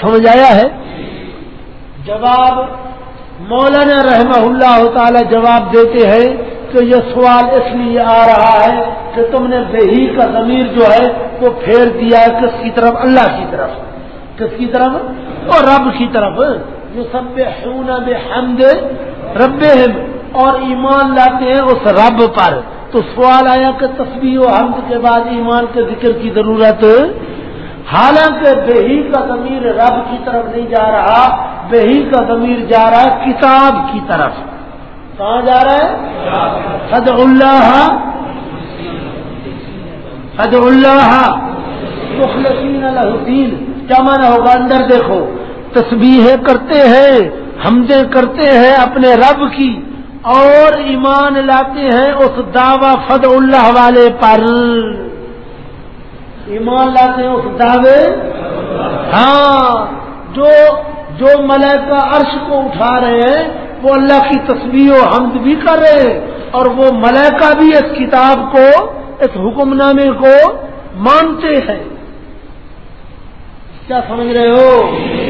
سمجھ آیا ہے؟ جواب مولانا رحمہ اللہ تعالی جواب دیتے ہیں کہ یہ سوال اس لیے آ رہا ہے کہ تم نے بہی کا ضمیر جو ہے وہ پھیر دیا ہے کس کی طرف؟ اللہ کی طرف۔ کس کی طرف؟ اور رب کی طرف۔ جو سب بے حمد رب اور ایمان لاتے ہیں اس رب پر۔ تو سوال آیا کہ تصویر و حمد کے بعد ایمان کے ذکر کی ضرورت حالانکہ بہی کا ضمیر رب کی طرف نہیں جا رہا، بہی کا ضمیر جا رہا ہے کتاب کی طرف۔ کہاں جا رہا ہے؟ حد اللہ حد اللہ مخلصین الدین۔ کیا مانا ہوگا؟ اندر دیکھو تصویر کرتے ہیں، حمدیں کرتے ہیں اپنے رب کی، اور ایمان لاتے ہیں اس دعوی فد اللہ والے پر۔ ایمان لاتے ہیں اس دعوے؟ ہاں جو جو ملائکہ عرش کو اٹھا رہے ہیں، وہ اللہ کی تصویر و حمد بھی کر رہے ہیں، اور وہ ملائکہ بھی اس کتاب کو، اس حکم نامے کو مانتے ہیں۔ کیا سمجھ رہے ہو؟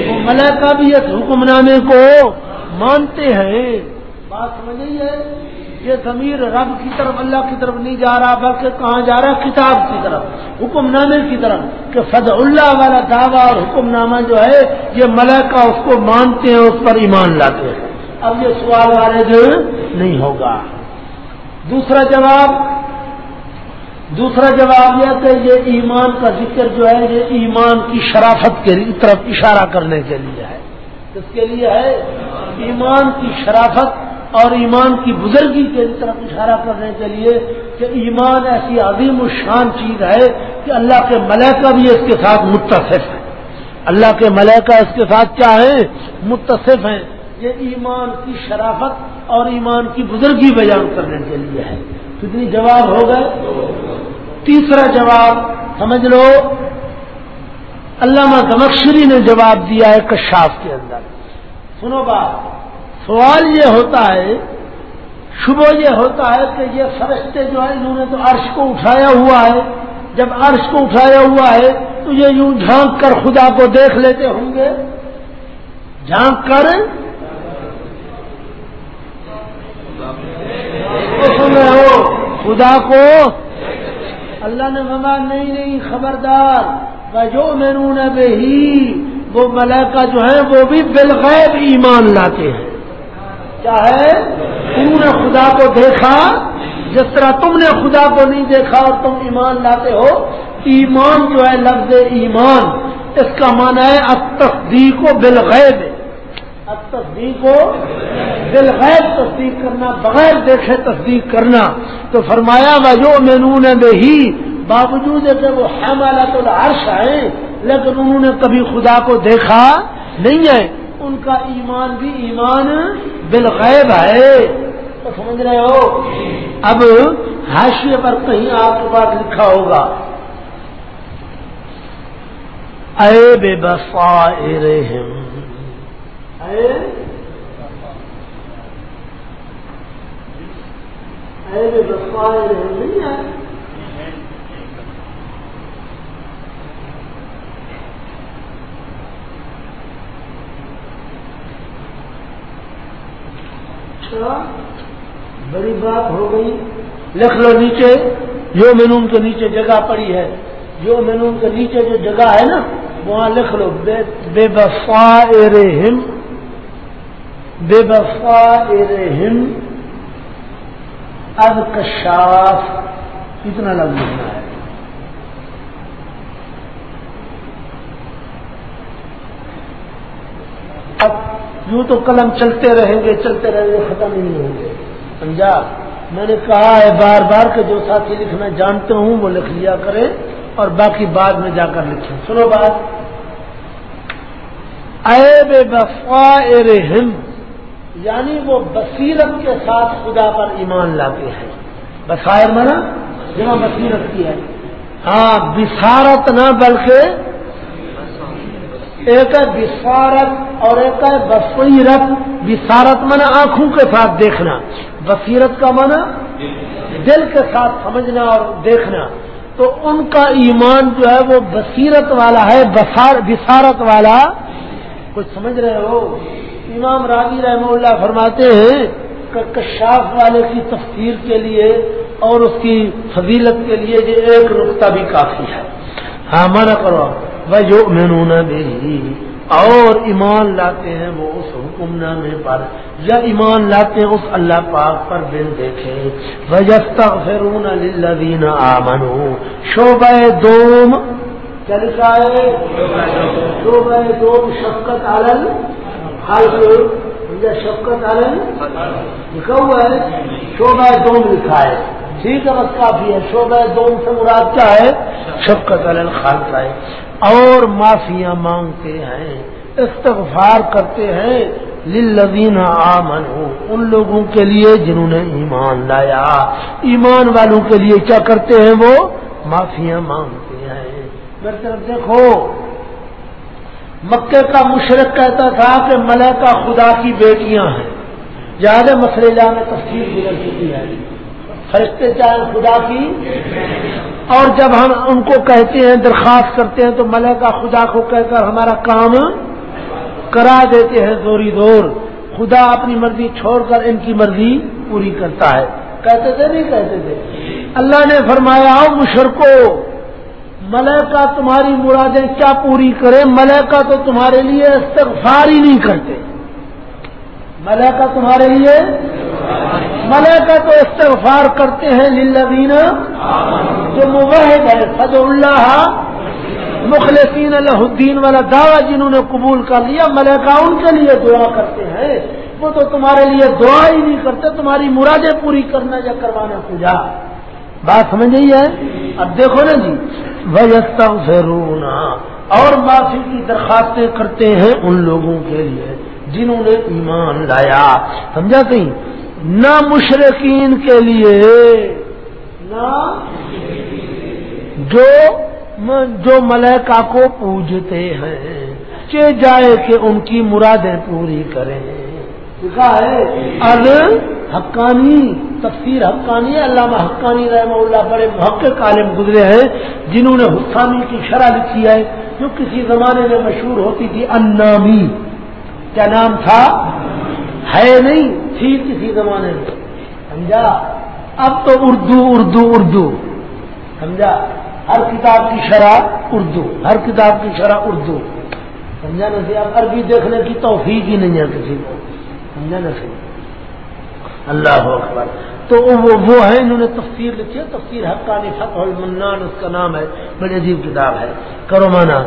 وہ ملائکہ بھی اس حکم نامے کو مانتے ہیں۔ بات سمجھ نہیں ہے؟ یہ ضمیر رب کی طرف، اللہ کی طرف نہیں جا رہا، بلکہ کہاں جا رہا کتاب کی طرف حکم نامے کی طرف، کہ فض اللہ والا دعویٰ اور حکم نامہ جو ہے، یہ ملکہ اس کو مانتے ہیں، اس پر ایمان لاتے ہیں۔ اب یہ سوال والے جو نہیں ہوگا۔ دوسرا جواب دوسرا جواب یہ کہ یہ ایمان کا ذکر جو ہے، یہ ایمان کی شرافت کے طرف اشارہ کرنے کے لیے ہے۔ کس کے لیے ہے؟ ایمان کی شرافت اور ایمان کی بزرگی کے طرف اشارہ کرنے کے لیے کہ ایمان ایسی عظیم الشان چیز ہے کہ اللہ کے ملکہ بھی اس کے ساتھ متصف ہے اللہ کے ملکہ اس کے ساتھ کیا ہے متصف ہیں۔ یہ ایمان کی شرافت اور ایمان کی بزرگی بیان کرنے کے لیے ہے۔ کتنی جواب ہو گئے؟ تیسرا جواب، سمجھ لو، علامہ دمکشری نے جواب دیا ہے کشاف کے اندر۔ سنو بات سوال یہ ہوتا ہے، شبہ یہ ہوتا ہے کہ یہ فرشتے جو ہے انہوں نے تو عرش کو اٹھایا ہوا ہے۔ جب عرش کو اٹھایا ہوا ہے، تو یہ یوں جھانک کر خدا کو دیکھ لیتے ہوں گے۔ جھانک کر؟ سن رہے ہو، خدا کو؟ اللہ نے مما نہیں نہیں، خبردار۔ جو مینو نے وہ ملائکہ جو ہے وہ بھی بالغیب ایمان لاتے ہیں۔ چاہے تم نے خدا کو دیکھا، جس طرح تم نے خدا کو نہیں دیکھا اور تم ایمان لاتے ہو، ایمان جو ہے لفظ ایمان، اس کا معنی ہے اب تصدیق و بالغیب۔ اب تصدیق و بالغیب، تصدیق کرنا بغیر دیکھے تصدیق کرنا۔ تو فرمایا جو مینون ہی باوجود ہے کہ وہ حمالت العرش ہیں، لیکن انہوں نے کبھی خدا کو دیکھا نہیں ہے۔ ان کا ایمان بھی ایمان بالغیب ہے۔ تو سمجھ رہے ہو؟ اب حاشیے پر کہیں آپ کے پاس لکھا ہوگا۔ اے بے بسا اے بے بسا نہیں ہے؟ بڑی بات ہو گئی۔ لکھ لو نیچے جو مینون کے نیچے جگہ پڑی ہے۔ جو مینون کے نیچے جو جگہ ہے نا، وہاں لکھ لو بے بفا ارے ہم بے بفا ارے ہم اب کشاف کتنا لگ لکھنا ہے اب یوں تو قلم چلتے رہیں گے، چلتے رہیں گے، ختم ہی نہیں ہوں گے۔ پنجاب، میں نے کہا ہے بار بار کہ جو ساتھی لکھنا جانتے ہوں، وہ لکھ لیا کرے اور باقی بعد میں جا کر لکھیں۔ سنو بات۔ اے بے بفا یعنی وہ بصیرت کے ساتھ خدا پر ایمان لاتے ہیں۔ بسائر منا جہاں بصیرت کی ہے۔ ہاں بسارت نہ، بلکہ ایک ہے بسارت اور ایک ہے بصیرت. بسارت مانا آنکھوں کے ساتھ دیکھنا. بصیرت کا مانا دل کے ساتھ سمجھنا اور دیکھنا. تو ان کا ایمان جو ہے وہ بصیرت والا ہے بسارت والا. کچھ سمجھ رہے ہو؟ امام راضی رحمہ اللہ فرماتے ہیں کہ کشاف والے کی تفسیر کے لیے اور اس کی فضیلت کے لیے یہ ایک رخہ بھی کافی ہے۔ ہاں منع کرو وہ جو میں بھی اور ایمان لاتے ہیں وہ اس حکم نامے پر۔ یا ایمان لاتے ہیں اس اللہ پاک پر دل دیکھے۔ وجست فرون الدین شعبہ دوم۔ کیا لکھا ہے؟ شعبہ دوم، شفقت عالل یا شفقت عالل لکھا ہوا ہے، شعبہ دوم لکھا ہے۔ ٹھیک ہے، بس کافی ہے۔ شعبہ دوم سے مراد کیا ہے؟ شفقت عالل خالصہ ہے۔ اور معافیاں مانگتے ہیں، استغفار کرتے ہیں۔ للذین آمنوا، ان لوگوں کے لیے جنہوں نے ایمان لایا۔ ایمان والوں کے لیے کیا کرتے ہیں وہ؟ معافیاں مانگتے ہیں۔ میری طرف دیکھو مکے کا مشرق کہتا تھا کہ ملکہ خدا کی بیٹیاں ہیں۔ زیادہ مسئلے جانے تفصیل گزر چکی ہے۔ فرشتے چاہیں خدا کی۔ اور جب ہم ان کو کہتے ہیں، درخواست کرتے ہیں، تو ملکہ خدا کو کہہ کر ہمارا کام کرا دیتے ہیں زوری دور خدا اپنی مرضی چھوڑ کر ان کی مرضی پوری کرتا ہے۔ کہتے تھے، نہیں کہتے تھے؟ اللہ نے فرمایا مشرقو ملکہ تمہاری مرادیں کیا پوری کرے ملکہ تو تمہارے لیے استغفار ہی نہیں کرتے۔ ملکہ تمہارے لیے ملکہ تو استغفار کرتے ہیں للذین جو موحد ہے فض اللہ. مخلصین اللہ الدین والا دعویٰ جنہوں نے قبول کر لیا ملکہ ان کے لیے دعا کرتے ہیں. وہ تو تمہارے لیے دعا ہی نہیں کرتے، تمہاری مرادیں پوری کرنا یا کروانا پوجا. بات سمجھ گئی ہے؟ اب دیکھو نا جی. وجہ اور معافی کی درخواستیں کرتے ہیں ان لوگوں کے لیے جنہوں نے ایمان لایا. سمجھا کہیں؟ نہ مشرقین کے لیے نہ جو جو ملکہ کو پوجتے ہیں کہ جائے کہ ان کی مرادیں پوری کریں۔ لکھا ہے ال حقانی تفسیر حقانی علامہ حقانی رحمہ اللہ بڑے محقق عالم گزرے ہیں جنہوں نے حقانی کی شرح لکھی ہے جو کسی زمانے میں مشہور ہوتی تھی انامی کیا نام تھا؟ ہے نہیں۔ تھی کسی زمانے میں؟ سمجھا؟ اب تو اردو اردو اردو۔ سمجھا؟ ہر کتاب کی شرح اردو، ہر کتاب کی شرح اردو۔ سمجھا نا سی اب عربی دیکھنے کی توفیق ہی نہیں ہے کسی کو۔ سمجھا نا سی اللہ اکبر۔ تو وہ ہے انہوں نے تفسیر لکھی ہے۔ تفسیر حقانی فتح المنان، اس کا نام ہے، بڑی عجیب کتاب ہے۔ کرو مانا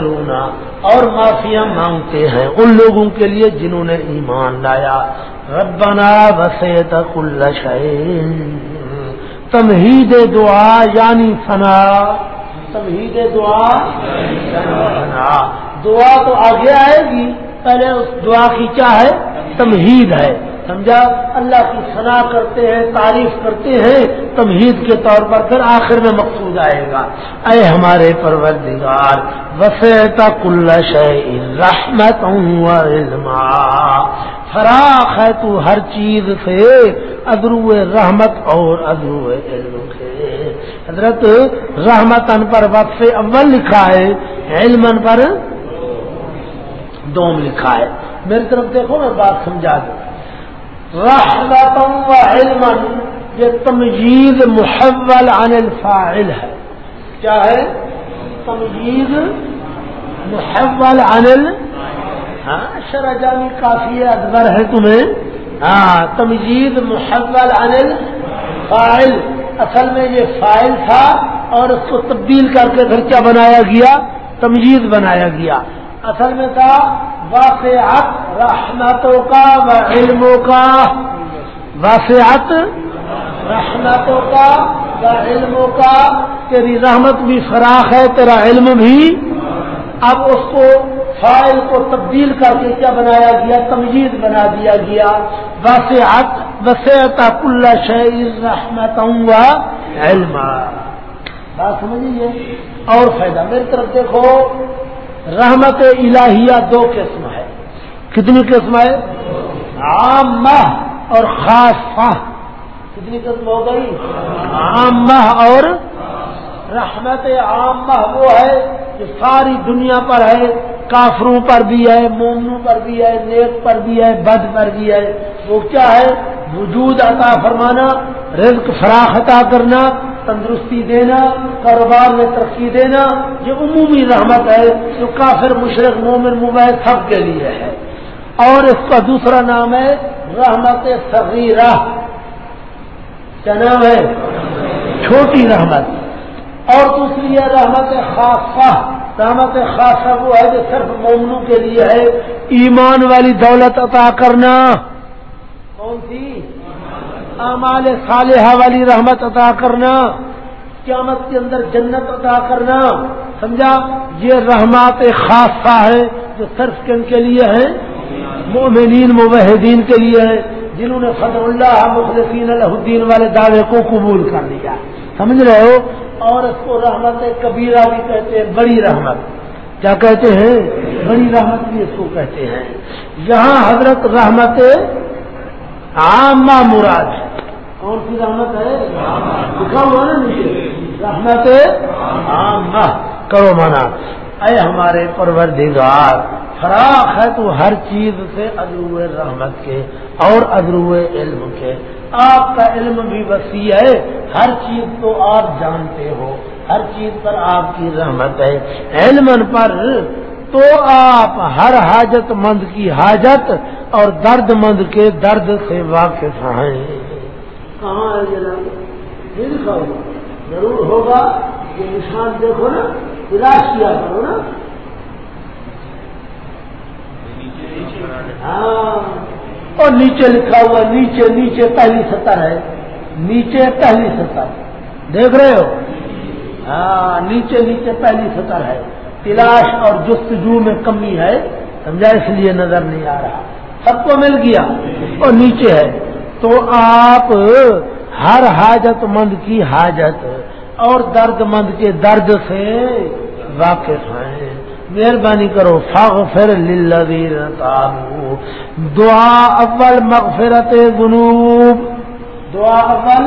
رونا اور معافیاں مانگتے ہیں ان لوگوں کے لیے جنہوں نے ایمان لایا۔ ربنا وسیت کل شعین تمہید دعا یعنی فنا۔ تمہید دعا فنا۔ دعا تو آگے آئے گی، پہلے اس دعا کی کیا ہے؟ تمہید ہے۔ سمجھا؟ اللہ کی صنا کرتے ہیں، تعریف کرتے ہیں، تمہید کے طور پر پھر آخر میں مقصود آئے گا۔ اے ہمارے پروردگار وسیتا کل رحمت علما۔ فراخ ہے تو ہر چیز سے، ادرو رحمت اور ادرو علم سے۔ حضرت رحمت ان پر وقف اول لکھا ہے علم ان پر دوم لکھا ہے۔ میری طرف دیکھو، میں بات سمجھا دوں۔ رحمت و علم یہ تمجید محول عن الفاعل ہے۔ کیا ہے؟ تمجید محول عن ال ہاں شرح جانی کافی ادبر ہے تمہیں۔ ہاں تمجید محول عن الفاعل۔ اصل میں یہ فائل تھا اور اس کو تبدیل کر کے پھر کیا بنایا گیا؟ تمجید بنایا گیا۔ اصل میں تھا واقعات رحمتوں کا و علموں کا۔ واقعات رحمتوں کا و علموں کا۔ تیری رحمت بھی فراخ ہے تیرا علم بھی۔ اب اس کو فائل کو تبدیل کر کے کیا بنایا گیا؟ تمجید بنا دیا گیا۔ وسعت وسعت کل شعر رحمت علم بات سمجھیے؟ اور فائدہ۔ میری طرف دیکھو رحمت الہیہ دو قسم ہے۔ کتنی قسم ہے؟ عام اور خاص فاہ کتنی قسم ہو گئی؟ عام اور رحمت عام وہ ہے جو ساری دنیا پر ہے، کافروں پر بھی ہے، مومنوں پر بھی ہے، نیک پر بھی ہے، بد پر بھی ہے۔ وہ کیا ہے؟ وجود عطا فرمانا، رزق فراخ عطا کرنا تندرستی دینا، کاروبار میں ترقی دینا، یہ عمومی رحمت ہے جو کافر، مشرق، مومن مبین سب کے لیے ہے۔ اور اس کا دوسرا نام ہے رحمت صغیرہ۔ کیا نام ہے؟ چھوٹی رحمت۔ اور دوسری ہے رحمت خاصہ۔ رحمت خاصہ وہ ہے جو صرف مومنوں کے لیے ہے۔ ایمان والی دولت عطا کرنا۔ کون سی؟ اعمال صالحہ والی رحمت عطا کرنا، قیامت کے اندر جنت عطا کرنا۔ سمجھا؟ یہ رحمت خاصہ ہے جو صرف کن کے لیے ہے مومنین مبحدین کے لیے ہے جنہوں نے فضل اللہ مخلصین الدین والے دعوے کو قبول کر لیا۔ سمجھ رہے ہو؟ اور اس کو رحمت کبیرہ بھی کہتے ہیں، بڑی رحمت۔ کیا کہتے ہیں؟ بڑی رحمت بھی اس کو کہتے ہیں۔ یہاں حضرت رحمت عامہ مراد کون سی رحمت ہے؟ لکھا ہوا نا رحمت عامہ کرو منا اے ہمارے پروردگار، فراخ ہے تو ہر چیز سے ادرو رحمت کے اور ادرو علم کے۔ آپ کا علم بھی وسیع ہے۔ ہر چیز تو آپ جانتے ہو۔ ہر چیز پر آپ کی رحمت ہے۔ علم پر تو آپ ہر حاجت مند کی حاجت اور درد مند کے درد سے واقف ہیں۔ کہاں ہے جناب ضرور ہوگا یہ نشان دیکھو نا تلاش کیا کرو نا۔ ہاں۔ اور نیچے لکھا ہوا، نیچے نیچے پہلی سطر ہے۔ نیچے پہلی سطر۔ دیکھ رہے ہو؟ ہاں نیچے نیچے پہلی سطر ہے۔ تلاش اور جستجو میں کمی ہے۔ سمجھا؟ اس لیے نظر نہیں آ رہا۔ سب کو مل گیا اور نیچے ہے۔ تو آپ ہر حاجت مند کی حاجت اور درد مند کے درد سے واقف ہیں۔ مہربانی کرو، فاغفر للذین تابو دعا اول مغفرت ذنوب۔ دعا اول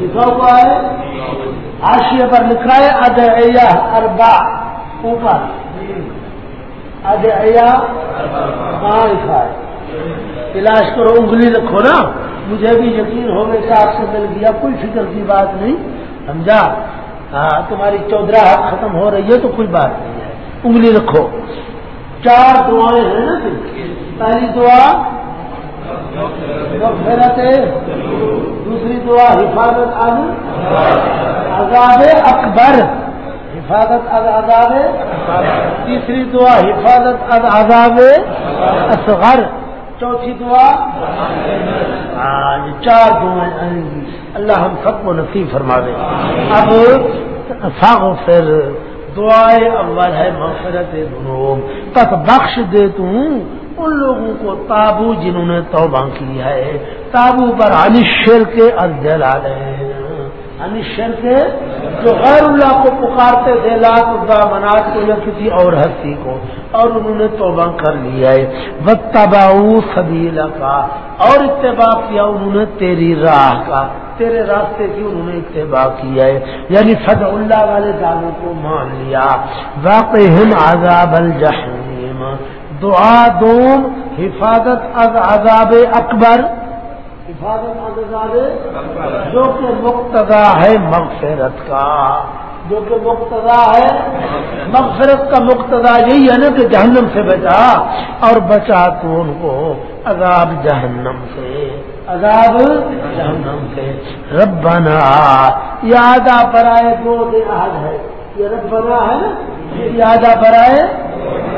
لکھا ہوا ہے آشیہ پر لکھا ہے، ادعیہ اربا اوپر۔ ادعیہ کہاں لکھا ہے۔ تلاش کرو، انگلی رکھو نا۔ مجھے بھی یقین ہو گئے کہ آپ سے مل گیا، کوئی فکر کی بات نہیں۔ سمجھا؟ ہاں تمہاری چودرہ ختم ہو رہی ہے تو کوئی بات نہیں ہے۔ انگلی رکھو۔ چار دعائیں ہیں نا پہلی دعا، مغفرت، دوسری دعا، حفاظت از عذاب اکبر۔ حفاظت از عذاب تیسری دعا، حفاظت از عذاب اصغر۔ چوتھی دعا؟ چار دعائیں اللہ ہم سب کو نصیب فرما دے۔ اب فاغفر دعائیں اول ہے مغفرت ذنوب۔ تک بخش دے تو ان لوگوں کو تابو جنہوں نے توبہ کی ہے۔ تابو پر علی شیر کے ارجلال علی یعنی شیر کے جو غیر اللہ کو پکارتے تھے لاکھ اللہ مناج کو یا کسی اور ہستی کو۔ اور انہوں نے توبہ کر لیا ہے۔ بد تباؤ سبیلا کا اور اتباع کیا انہوں نے تیری راہ کا۔ تیرے راستے کی انہوں نے اتباع کیا ہے۔ یعنی فد اللہ والے دعووں کو مان لیا۔ واقع عذاب الجحیم دعا دوم حفاظت از عذاب اکبر۔ حفاظت جو کہ مقتدا ہے مغفرت کا۔ جو کہ مقتدا ہے مغفرت کا مقتدا یہی ہے نا کہ جہنم سے بچا اور بچا تو ان کو عذاب جہنم سے۔ عذاب جہنم سے۔ ربنا یادہ برائے دو آج ہے۔ یہ ربنا ہے یادہ برائے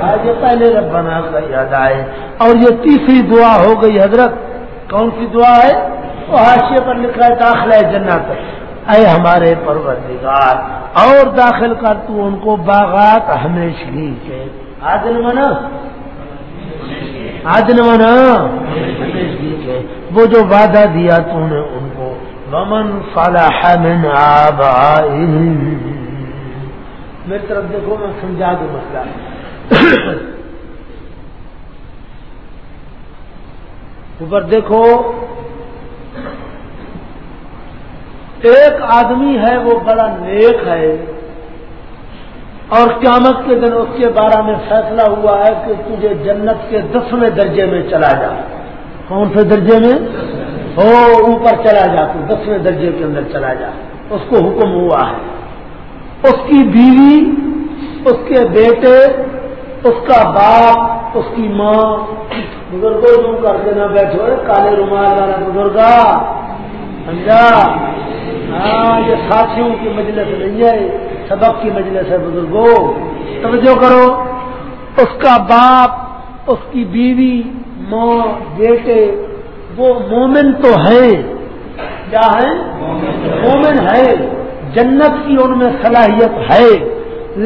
آج پہلے رب بنا کا یاد آئے۔ اور یہ تیسری دعا ہو گئی حضرت۔ کون سی دعا ہے؟ وہ حاشیے پر لکھا ہے داخلہ ہے جنت۔ اے ہمارے پروردگار، اور داخل کر تو ان کو باغات ہمیشگی کے آدن منا۔ آدن منا۔ ہمیشگی کے وہ جو وعدہ دیا تو نے ان کو۔ ومن صلح من آبائهم میری طرف دیکھو، میں سمجھا دوں مسئلہ۔ اوپر دیکھو، ایک آدمی ہے، وہ بڑا نیک ہے۔ اور قیامت کے دن اس کے بارے میں فیصلہ ہوا ہے کہ تجھے جنت کے دسویں درجے میں چلا جا۔ کون سے درجے میں؟ ہو، اوپر چلا جا، تو دسویں درجے کے اندر چلا جا۔ اس کو حکم ہوا ہے۔ اس کی بیوی، اس کے بیٹے، اس کا باپ، اس کی ماں بزرگوں تم کر کے نہ بیٹھو کالے رومال والا بزرگا سمجھا؟ ہاں یہ ساتھیوں کی مجلس نہیں ہے، سبق کی مجلس ہے بزرگوں۔ توجہ کرو، اس کا باپ، اس کی بیوی، ماں، بیٹے، وہ مومن تو ہے کیا ہے مومن ہے جنت کی ان میں صلاحیت ہے،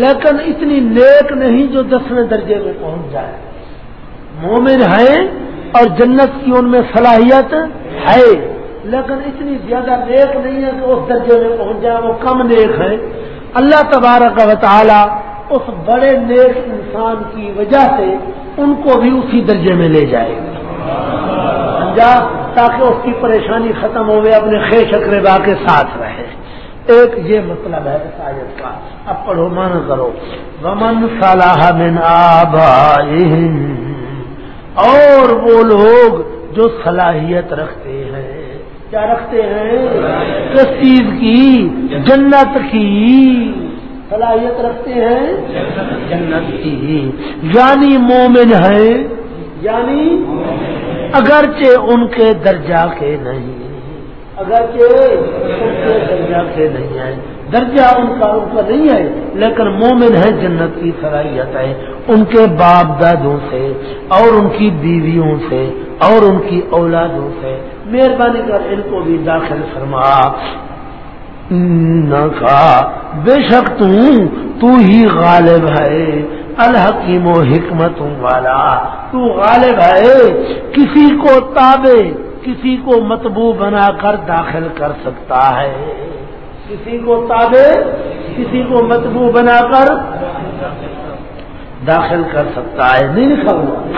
لیکن اتنی نیک نہیں جو دسویں درجے میں پہنچ جائے۔ مومن ہے اور جنت کی ان میں صلاحیت ہے۔ لیکن اتنی زیادہ نیک نہیں ہے کہ اس درجے میں پہنچ جائے، وہ کم نیک ہے۔ اللہ تبارک و تعالی اس بڑے نیک انسان کی وجہ سے ان کو بھی اسی درجے میں لے جائے۔ گا تاکہ اس کی پریشانی ختم ہوئے، اپنے خے شکربا کے ساتھ رہے۔ ایک یہ مطلب ہے اس آیت کا۔ اب پڑھو من کرو۔ ومن صلاح من اور وہ لوگ جو صلاحیت رکھتے ہیں۔ کیا رکھتے ہیں؟ کس چیز کی، جنت کی۔ صلاحیت رکھتے ہیں؟ جنت کی۔ یعنی مومن ہے یعنی اگرچہ ان کے درجہ کے نہیں۔ اگرچہ ان کے درجہ سے نہیں آئے درجہ ان کا ان کا نہیں ہے، لیکن مومن ہے جنت کی صلاحیت ہے۔ ان کے باپ دادوں سے، اور ان کی بیویوں سے، اور ان کی اولادوں سے۔ مہربانی کر ان کو بھی داخل فرما۔ نہ بے شک تو ہی غالب ہے، الحکیم و حکمت والا۔ تو غالب ہے، کسی کو تابے کسی کو متبو بنا کر داخل کر سکتا ہے۔ کسی کو تابے کسی کو متبو بنا کر داخل کر سکتا ہے۔ نہیں لکھا ہوا۔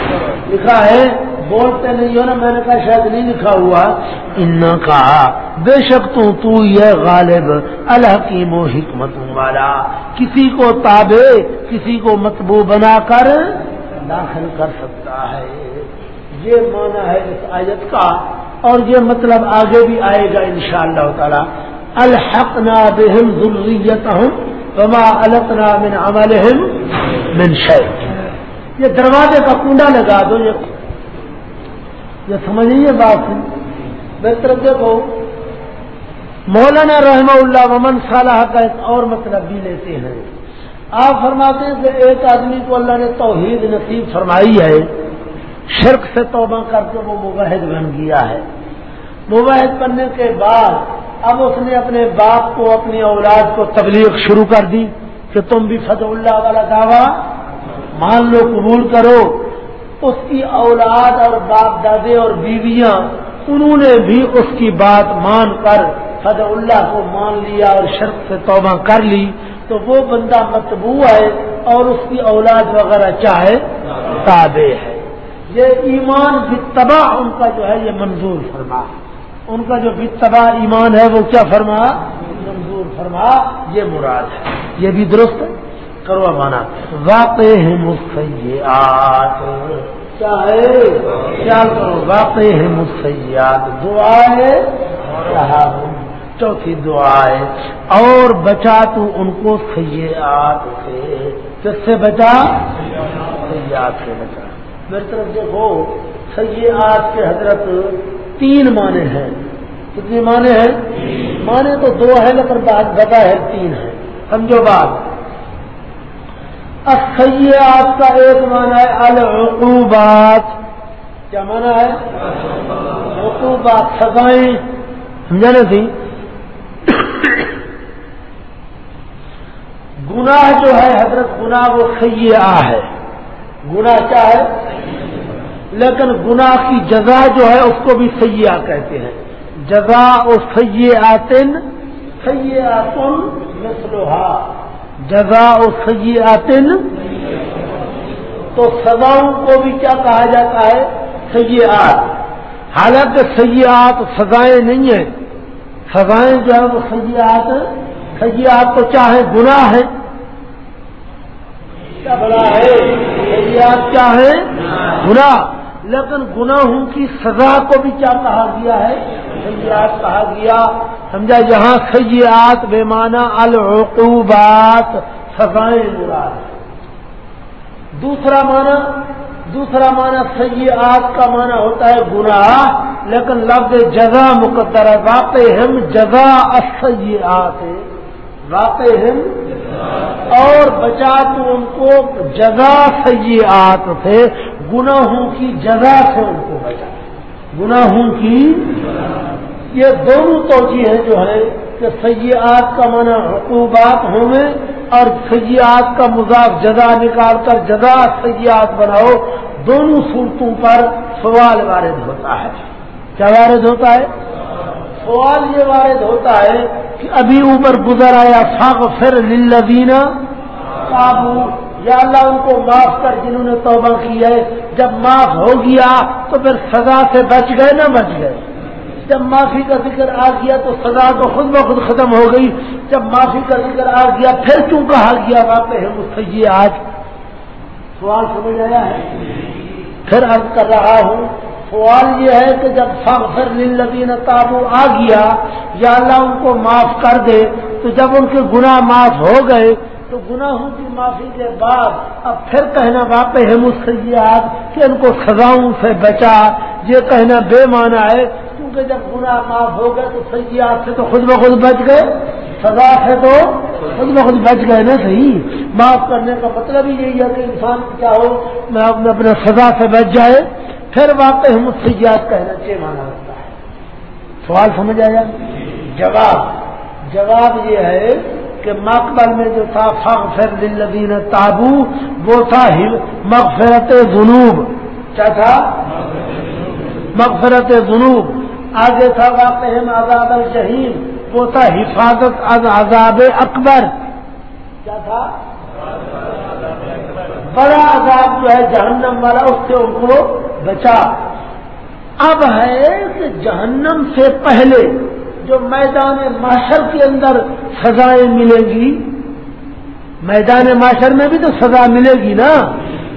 لکھا ہے، بولتے نہیں ہو نا، میں نے کہا شاید نہیں لکھا ہوا۔ ان کا، بے شک تو تو یہ غالب الحکیم و حکمت والا۔ کسی کو تابے کسی کو متبو بنا کر داخل کر سکتا ہے۔ یہ مانا ہے اس آیت کا۔ اور یہ مطلب آگے بھی آئے گا ان شاء اللہ تعالی۔ الحق نا بہم وما الکنا من عمل من شیخ یہ دروازے کا کنڈا لگا دو، یہ یہ سمجھیے بات بہتر دیکھو، مولانا رحمہ اللہ ومن صالح کا ایک اور مطلب بھی لیتے ہیں۔ آپ فرماتے ہیں کہ ایک آدمی کو اللہ نے توحید نصیب فرمائی ہے، شرک سے توبہ کر کے وہ مباحد بن گیا ہے۔ مباحد بننے کے بعد اب اس نے اپنے باپ کو، اپنی اولاد کو تبلیغ شروع کر دی کہ تم بھی فتح اللہ والا دعویٰ مان لو، قبول کرو۔ اس کی اولاد اور باپ دادے اور بیویاں، انہوں نے بھی اس کی بات مان کر فتح اللہ کو مان لیا اور شرک سے توبہ کر لی۔ تو وہ بندہ متبو ہے اور اس کی اولاد وغیرہ چاہے تابع ہے۔ یہ ایمان بھی ان کا جو ہے، یہ منظور فرما ہے۔ ان کا جو بھی ایمان ہے وہ کیا فرما؟ منظور فرما، یہ مراد ہے۔ یہ بھی درست کروا مانا واقع ہے مسیات کیا ہے؟ خیال کرو۔ واقع ہے مسیات دعا ہے۔ چوتھی دعا ہے۔ اور بچا تو ان کو سیاحت سے۔ کس سے بچا؟ سیاحت سے بچا۔ میری طرف دیکھو سیاحت کے حضرت تین معنی ہیں۔ کتنے معنی ہیں؟ معنی تو دو ہے لیکن بات بتا ہے تین ہے سمجھو بات۔ سیاحت کا ایک معنی ہے العقوبات۔ کیا معنی ہے؟ عقوبات، سزائیں۔ سمجھا تھی؟ گناہ جو ہے حضرت، گناہ وہ سیاح ہے۔ گناہ کیا ہے؟ لیکن گناہ کی جزا جو ہے اس کو بھی سیاح کہتے ہیں۔ جزا و سیاتن سیاتن مسلوہا جزا و سیاتن تو سزاؤں کو بھی کیا کہا جاتا ہے؟ سیاحت حالانکہ سیاحت سزائیں نہیں ہیں۔ سزائیں جو ہے وہ سیاحت سیاحت تو چاہے گناہ ہے کیا بڑا ہے؟ سیاحت کیا ہے گناہ۔ لیکن گناہوں کی سزا کو بھی کیا کہا گیا ہے؟ سیاحت کہا گیا۔ سمجھا جہاں سیاحت بے معنی العقوبات، سزائیں مراد دوسرا معنی دوسرا معنی سیاحت کا معنی ہوتا ہے گناہ، لیکن لفظ جزا مقدر ہے واقع ہم جزا السیئات واقع ہم اور بچا تو ان کو جزا سیاحت سے گناہوں کی جزا سے ان کو بچا۔ گناہوں کی یہ دونوں توجہ ہیں جو ہے کہ سیاحت کا معنی حقوبات ہوں گے اور سیاحت کا مذاق جزا نکال کر جزا سیاحت بناؤ، دونوں صورتوں پر سوال وارد ہوتا ہے۔ کیا وارد ہوتا ہے؟ سوال یہ وارد ہوتا ہے کہ ابھی اوپر گزر آیا فاق پھر للذینہ قابو یا اللہ ان کو معاف کر جنہوں نے توبہ کی ہے۔ جب معاف ہو گیا تو پھر سزا سے بچ گئے نہ بچ گئے۔ جب معافی کا ذکر آ گیا تو سزا تو خود بخود ختم ہو گئی۔ جب معافی کا ذکر آ گیا پھر کیوں کہا گیا واقع ہے مجھ سے یہ آج؟ سوال سمجھ آیا ہے؟ پھر عرض کر رہا ہوں، سوال یہ ہے کہ جب فخر للذین تابو آ گیا یا اللہ ان کو معاف کر دے، تو جب ان کے گناہ معاف ہو گئے تو گناہوں کی معافی کے بعد اب پھر کہنا واقع ہے مسیحات کہ ان کو سزاؤں سے بچا۔ یہ کہنا بے معنی ہے، کیونکہ جب گناہ معاف ہو گئے تو سیاحت سے تو خود بخود بچ گئے۔ سزا سے تو خود بخود بچ گئے نا صحیح۔ معاف کرنے کا مطلب ہی یہی ہے کہ انسان کیا ہو میں اپنے سزا سے بچ جائے۔ پھر واقع ہم مسیحات کہنا چاہیے مانا ہوتا ہے۔ سوال سمجھ آیا؟ جواب۔ جواب یہ ہے کہ مقبل میں جو تھا فخر للذین تابو، وہ تھا مغفرت جنوب کیا تھا؟ مغفرت جنوب آگے تھا واقع عذاب الجحیم، وہ تھا حفاظت از عذاب اکبر۔ کیا تھا؟ بڑا عذاب جو ہے جہنم والا، اس سے ان کو بچا۔ اب ہے کہ جہنم سے پہلے جو میدان معاشر کے اندر سزائیں ملیں گی، میدان معاشر میں بھی تو سزا ملے گی نا۔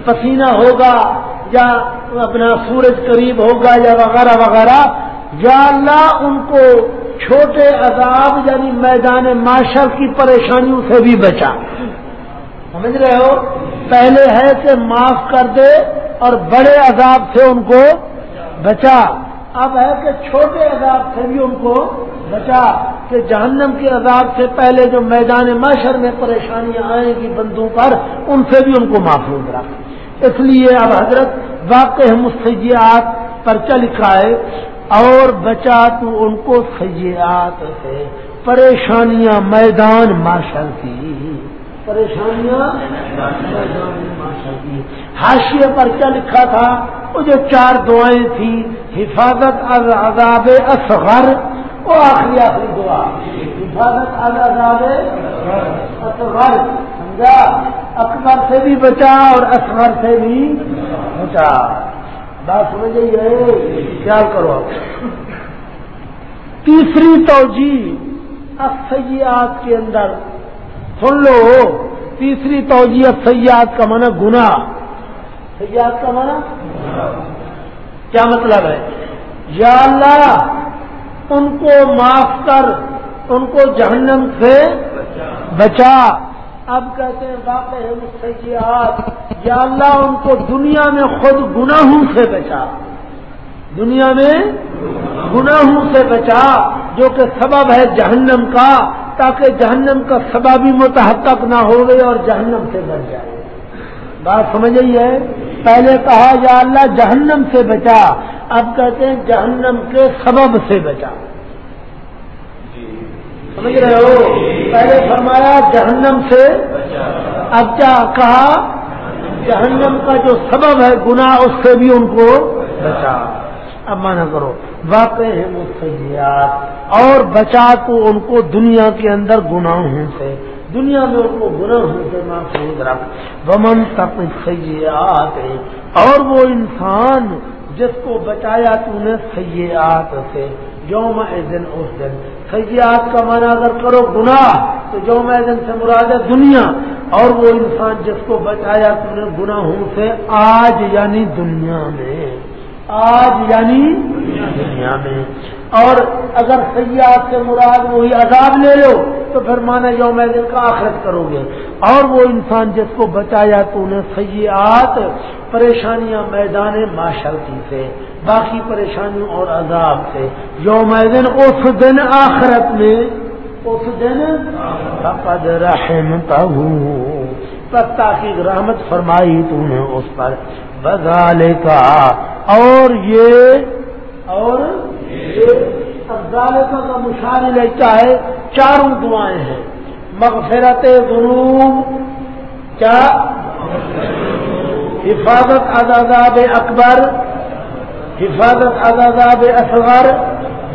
پسینہ ہوگا یا اپنا سورج قریب ہوگا یا وغیرہ وغیرہ۔ یا اللہ ان کو چھوٹے عذاب یعنی میدان معاشر کی پریشانیوں سے بھی بچا۔ سمجھ رہے ہو؟ پہلے ہے کہ معاف کر دے اور بڑے عذاب سے ان کو بچا۔ اب ہے کہ چھوٹے عذاب سے بھی ان کو بچا کہ جہنم کے عذاب سے پہلے جو میدان معاشر میں پریشانیاں آئیں گی بندوں پر، ان سے بھی ان کو محفوظ رکھ۔ اس لیے اب حضرت واقع مستجیات پر چل ہے اور بچا تو ان کو سیاحت سے۔ پریشانیاں میدان معاشر کی۔ پریشانیاں حاشیے پر کیا لکھا تھا؟ وہ جو چار دعائیں تھیں، حفاظت از عذاب اصغر، وہ آخری آخری دعا۔ حفاظت از عذاب اصغر، سمجھا؟ اکبر سے بھی بچا اور اصغر سے بھی بچا۔ بات سمجھ گئی ہے؟ خیال کرو تیسری توجہ اصیات کے اندر۔ سن لو تیسری توجہ سیاحت کا مانا گنا سیاحت کا مانا کیا مطلب ہے؟ یا اللہ ان کو معاف کر ان کو جہنم سے بچا۔ اب کہتے ہیں واقع ہے مستحقیات یا اللہ ان کو دنیا میں خود گناہوں سے بچا۔ دنیا میں گناہوں سے بچا جو کہ سبب ہے جہنم کا۔ تاکہ جہنم کا سبب بھی متحقق نہ ہو گئے اور جہنم سے بچ جائے۔ بات سمجھ گئی ہے؟ پہلے کہا یا اللہ جہنم سے بچا۔ اب کہتے ہیں جہنم کے سبب سے بچا۔ سمجھ رہے ہو؟ پہلے فرمایا جہنم سے اب کیا کہا؟ جہنم کا جو سبب ہے گناہ اس سے بھی ان کو بچا۔ اب مانا کرو۔ واقع ہے مسیات اور بچا تو ان کو دنیا کے اندر گناہوں سے۔ دنیا میں ان کو گناہوں سے محفوظ رکھ۔ ومن تک سیاحت۔ اور وہ انسان جس کو بچایا تو نے سیاحت سے۔ یوم دن اس دن۔ سیاحت کا معنی اگر کرو گناہ، تو جو دن سے مراد ہے دنیا۔ اور وہ انسان جس کو بچایا تم نے گناہوں سے آج یعنی دنیا میں۔ آج یعنی دنیا میں۔ اور اگر سیاحت سے مراد وہی عذاب لے لو تو پھر مانا میں دن کا آخرت کرو گے۔ اور وہ انسان جس کو بچایا تو انہیں سیاحت پریشانیاں میدان معاشرتی سے باقی پریشانیوں اور عذاب سے یوم دن اس دن آخرت میں اس دن فقد رحمتہ پتا کی رحمت فرمائی تو نے اس پر۔ بدالے کا اور یہ اور ذالکہ کا مشاہر لیتا ہے، چاروں دعائیں ہیں۔ مغفرت ذنوب، کیا؟ حفاظت اداداب اکبر، حفاظت اداداب اصغر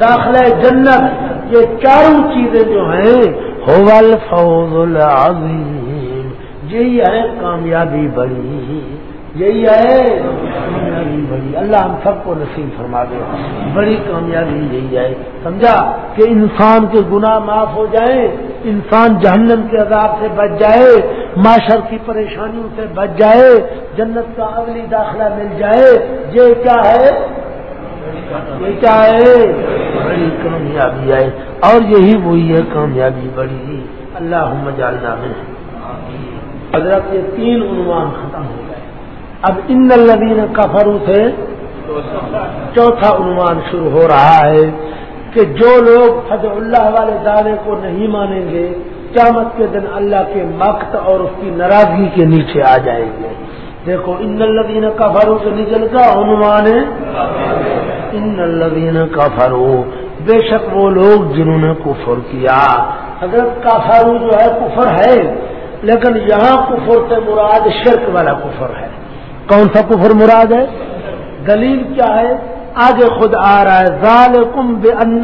داخلہ جنت، یہ چاروں چیزیں جو ہیں ہوول فوز العظیم۔ یہی ہے کامیابی بڑی، یہی ہے کامیابی بڑی اللہ ہم سب کو نصیب فرما دے۔ بڑی کامیابی یہی ہے سمجھا کہ انسان کے گناہ معاف ہو جائیں، انسان جہنم کے عذاب سے بچ جائے، معاشر کی پریشانیوں سے بچ جائے، جنت کا اگلی داخلہ مل جائے۔ یہ کیا ہے؟ یہ کیا ہے؟ بڑی کامیابی ہے اور یہی وہی ہے، کامیابی بڑی۔ اللہ جالنا میں حضرت یہ تین عنوان ختم ہوئے اب ان الدین کفرو سے چوتھا عنوان شروع ہو رہا ہے کہ جو لوگ فض اللہ والے دعوے کو نہیں مانیں گے، قیامت کے دن اللہ کے مقت اور اس کی ناراضگی کے نیچے آ جائیں گے۔ دیکھو، ان الدین کفرو سے نکل کا عنوان ہے۔ ان الدین کفرو بے شک وہ لوگ جنہوں نے کفر کیا۔ اگر کافارو جو ہے، کفر ہے، لیکن یہاں کفر سے مراد شرک والا کفر ہے۔ کون سا کفر مراد ہے؟ دلیل کیا ہے؟ آگے خود آ رہا ہے ظال کم بے ان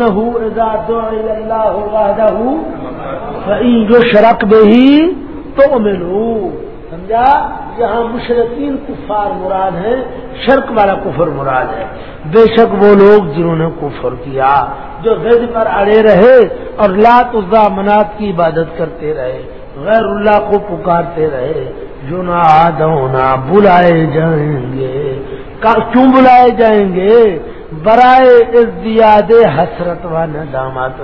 جو شرک بے ہی تو ملو سمجھا؟ یہاں مشرقین کفار مراد ہیں، شرک والا کفر مراد ہے۔ بے شک وہ لوگ جنہوں نے کفر کیا، جو زد پر اڑے رہے اور لات عزا منات کی عبادت کرتے رہے، غیر اللہ کو پکارتے رہے۔ جو نہ آدونا بلائے جائیں گے۔ کیوں بلائے جائیں گے؟ برائے ازدیاد حسرت و ندامت۔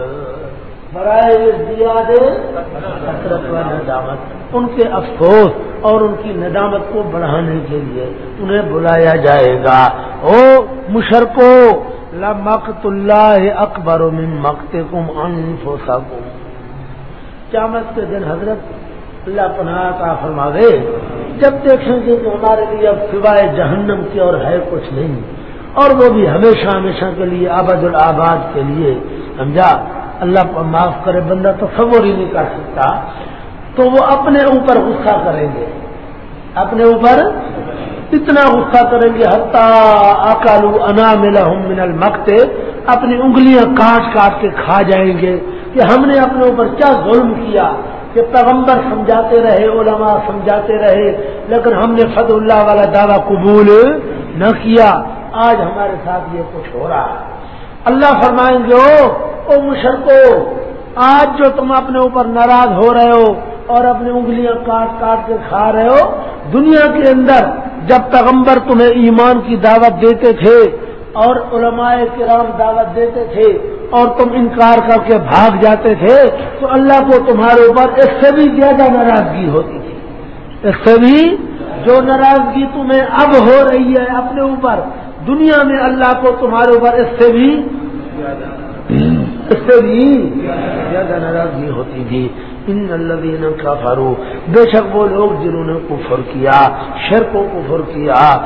برائے ازدیاد حسرت و ندامت۔ ان کے افسوس اور ان کی ندامت کو بڑھانے کے لیے انہیں بلایا جائے گا۔ او مشرقو لمقت اللہ اکبر من مقتکم انفسکم۔ قیامت کے دن حضرت اللہ پناہ کا فرما دے جب دیکھیں گے کہ ہمارے لیے اب سوائے جہنم کی اور ہے کچھ نہیں، اور وہ بھی ہمیشہ ہمیشہ کے لیے آباد الآباد کے لیے۔ سمجھا؟ اللہ کو معاف کرے، بندہ تصور ہی نہیں کر سکتا۔ تو وہ اپنے اوپر غصہ کریں گے۔ اپنے اوپر اتنا غصہ کریں گے، حتیٰ اکالو انا ملا من المقت۔ اپنی انگلیاں کاٹ کاٹ کے کھا جائیں گے کہ ہم نے اپنے اوپر کیا ظلم کیا۔ کہ پیغمبر سمجھاتے رہے، علماء سمجھاتے رہے، لیکن ہم نے فض اللہ والا دعویٰ قبول نہ کیا۔ آج ہمارے ساتھ یہ کچھ ہو رہا ہے۔ اللہ فرمائیں گے، او مشرقو آج جو تم اپنے اوپر ناراض ہو رہے ہو اور اپنی انگلیاں کاٹ کاٹ کے کھا رہے ہو، دنیا کے اندر جب پیغمبر تمہیں ایمان کی دعوت دیتے تھے اور علماء کرام دعوت دیتے تھے اور تم انکار کر کے بھاگ جاتے تھے تو اللہ کو تمہارے اوپر اس سے بھی زیادہ ناراضگی ہوتی تھی۔ اس سے بھی جو ناراضگی تمہیں اب ہو رہی ہے اپنے اوپر، دنیا میں اللہ کو تمہارے اوپر اس سے بھی، اس سے بھی زیادہ ناراضگی ہوتی تھی۔ ان الذین کفروا بے شک وہ لوگ جنہوں نے کفر کیا شرک و کفر کیا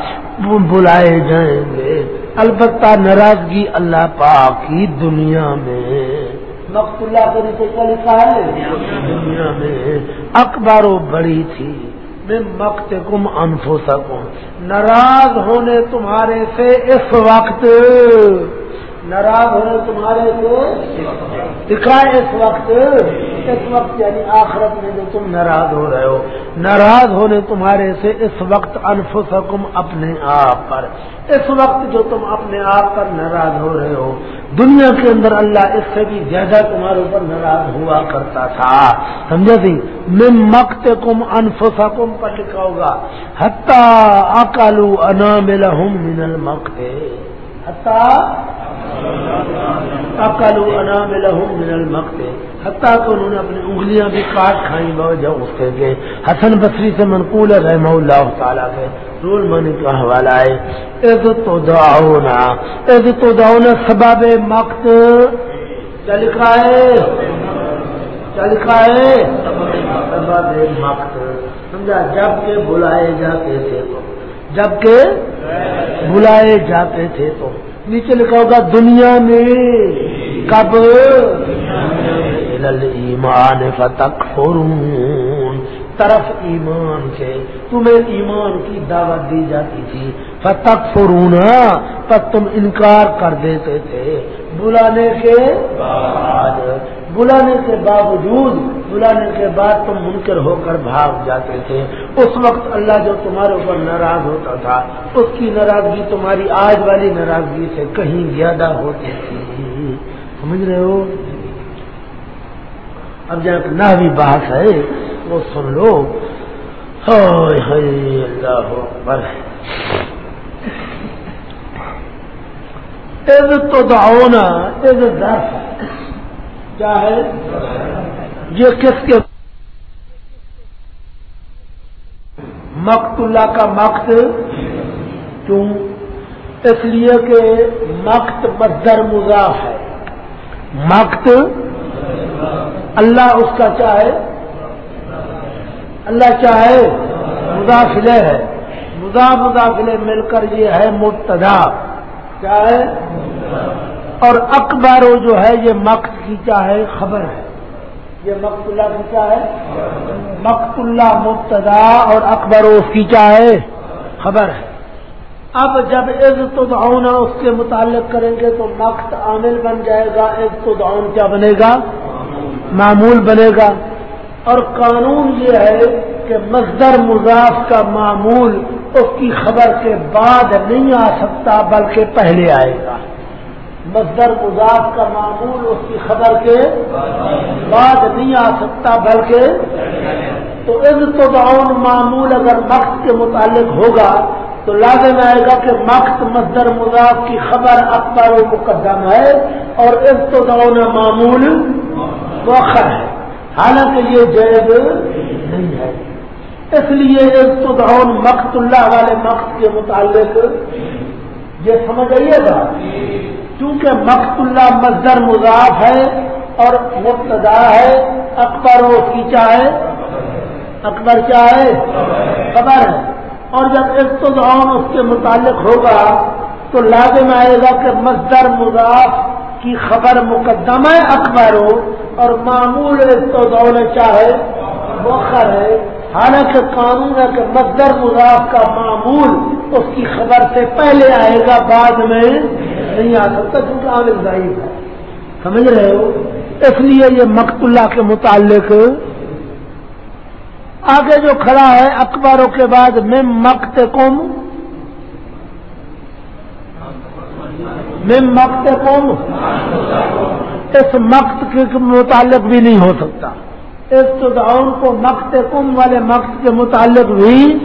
بلائے جائیں گے۔ البتہ ناراضگی اللہ پاک کی دنیا میں۔ مقت اللہ کے نیچے لکھا ہے؟ دنیا میں۔ اکبر و بڑی تھی۔ میں مقت کم انفو سکوں ناراض ہونے تمہارے سے اس وقت۔ ناراض ہونے تمہارے سے دکھائے اس وقت۔ اس وقت یعنی آخرت میں جو تم ناراض ہو رہے ہو، ناراض ہونے تمہارے سے اس وقت انفسکم اپنے آپ پر۔ اس وقت جو تم اپنے آپ پر ناراض ہو رہے ہو، دنیا کے اندر اللہ اس سے بھی زیادہ تمہارے اوپر ناراض ہوا کرتا تھا۔ سمجھا جی؟ سی میں مکت کم انفسا کم پر لکھا ہوگا؟ حتہ اکالو انا ملا ہوں منل مکت حتہ اکالو انا ملا حتیٰ کہ انہوں نے اپنی انگلیاں بھی کاٹ کھائی بوجہ اس کے گئے. حسن بصری سے منقول ہے، رحمہ اللہ تعالیٰ کے رول منی کا حوالہ ہے. عز تو دعونا عز تو دعونا سباب مقت. کیا لکھا ہے؟ کیا لکھا ہے؟ سباب مقت. سمجھا؟ جبکہ بلائے جاتے تھے۔ تو جبکہ بلائے جاتے تھے تو۔ نیچے لکھا ہوگا، دنیا میں کب؟ ایمان فتق طرف ایمان سے تمہیں ایمان کی دعوت دی جاتی تھی۔ فتق فرونا پر تم انکار کر دیتے تھے۔ بلانے کے بعد بلانے کے باوجود، بلانے کے بعد تم منکر ہو کر بھاگ جاتے تھے۔ اس وقت اللہ جو تمہارے اوپر ناراض ہوتا تھا، اس کی ناراضگی تمہاری آج والی ناراضگی سے کہیں زیادہ ہوتی تھی۔ سمجھ رہے ہو؟ اب جب نہ بھی بات ہے، وہ سن لو۔ اللہ تو دعونا از درف کیا ہے؟ یہ کس کے مقت اللہ کا مقت؟ کیوں؟ اس لیے کہ مقت بدر مضاف ہے۔ مقت اللہ اس کا چاہے اللہ چاہے مداخلے ہے۔ مدا مداخلے مل کر یہ ہے مبتدا۔ کیا ہے؟ اور اکبر جو ہے یہ مقت کی چاہے خبر ہے۔ یہ مقت اللہ کی کیا ہے مقت اللہ مبتدا اور اکبر اس کی چاہے خبر ہے۔ اب جب عزت دعونا اس کے متعلق کریں گے تو مقت عامل بن جائے گا عزت دعون کیا بنے گا؟ معمول بنے گا۔ اور قانون یہ ہے کہ مزدر مضاف کا معمول اس کی خبر کے بعد نہیں آ سکتا، بلکہ پہلے آئے گا۔ مزدر مضاف کا معمول اس کی خبر کے بعد نہیں آ سکتا، بلکہ تو عزت و دعون معمول اگر وقت کے متعلق ہوگا تو لازم آئے گا کہ مقت مزدر مضاف کی خبر اکبر و مقدم ہے اور عزت و دعون معمول موخر ہے۔ حالانکہ یہ جائز نہیں ہے۔ اس لیے دعون مقت اللہ والے مقت کے متعلق یہ سمجھ آئیے گا۔ کیونکہ مقت اللہ مزدر مضاف ہے اور مبتدا ہے، اکبر و کی چاہے؟ اکبر چاہے؟ خبر ہے۔ اور جب دعون اس کے متعلق ہوگا، تو لازم آئے گا کہ مزدر مضاف کی خبر مقدمہ اکبر ہو، اور معمول تو چاہے موخر ہے۔ حالانکہ قانون ہے کہ مزدر مضاف کا معمول اس کی خبر سے پہلے آئے گا، بعد میں نہیں آ سکتا کیونکہ عامل ضعیف ہے۔ سمجھ رہے ہو؟ اس لیے یہ مقت اللہ کے متعلق آگے جو کھڑا ہے اخباروں کے بعد میں مقت کم میں مقت کم اس مقت کے متعلق بھی نہیں ہو سکتا۔ اس تو کو مقت کم والے مقت کے متعلق بھی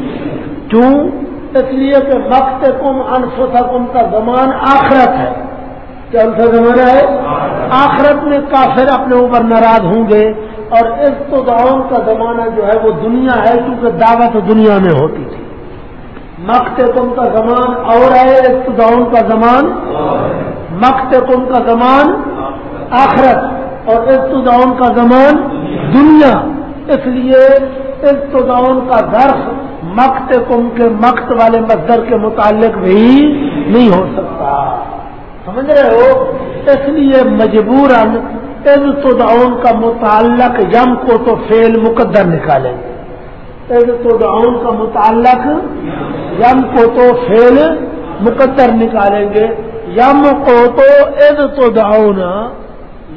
کیوں؟ اس لیے کہ مقت کم انفسکم کا زمان آخرت ہے۔ کیا سا زمانہ ہے۔ آخرت میں کافر اپنے اوپر ناراض ہوں گے اور اس تو کا زمانہ جو ہے وہ دنیا ہے کیونکہ دعوت دنیا میں ہوتی تھی۔ مقت کم کا زمان اور ہے، اس کا زمان مقت کم کا زمان آخرت اور اس کا زمان دنیا۔ اس لیے اس کا درخ مقت کم کے مقت والے مزدر کے متعلق بھی نہیں ہو سکتا۔ سمجھ رہے ہو؟ اس لیے مجبور تو دعون کا متعلق یم کو تو فیل مقدر نکالیں گے۔ تو دعون کا متعلق یم کو تو فیل مقدر نکالیں گے۔ یم کو تو عز تو دعون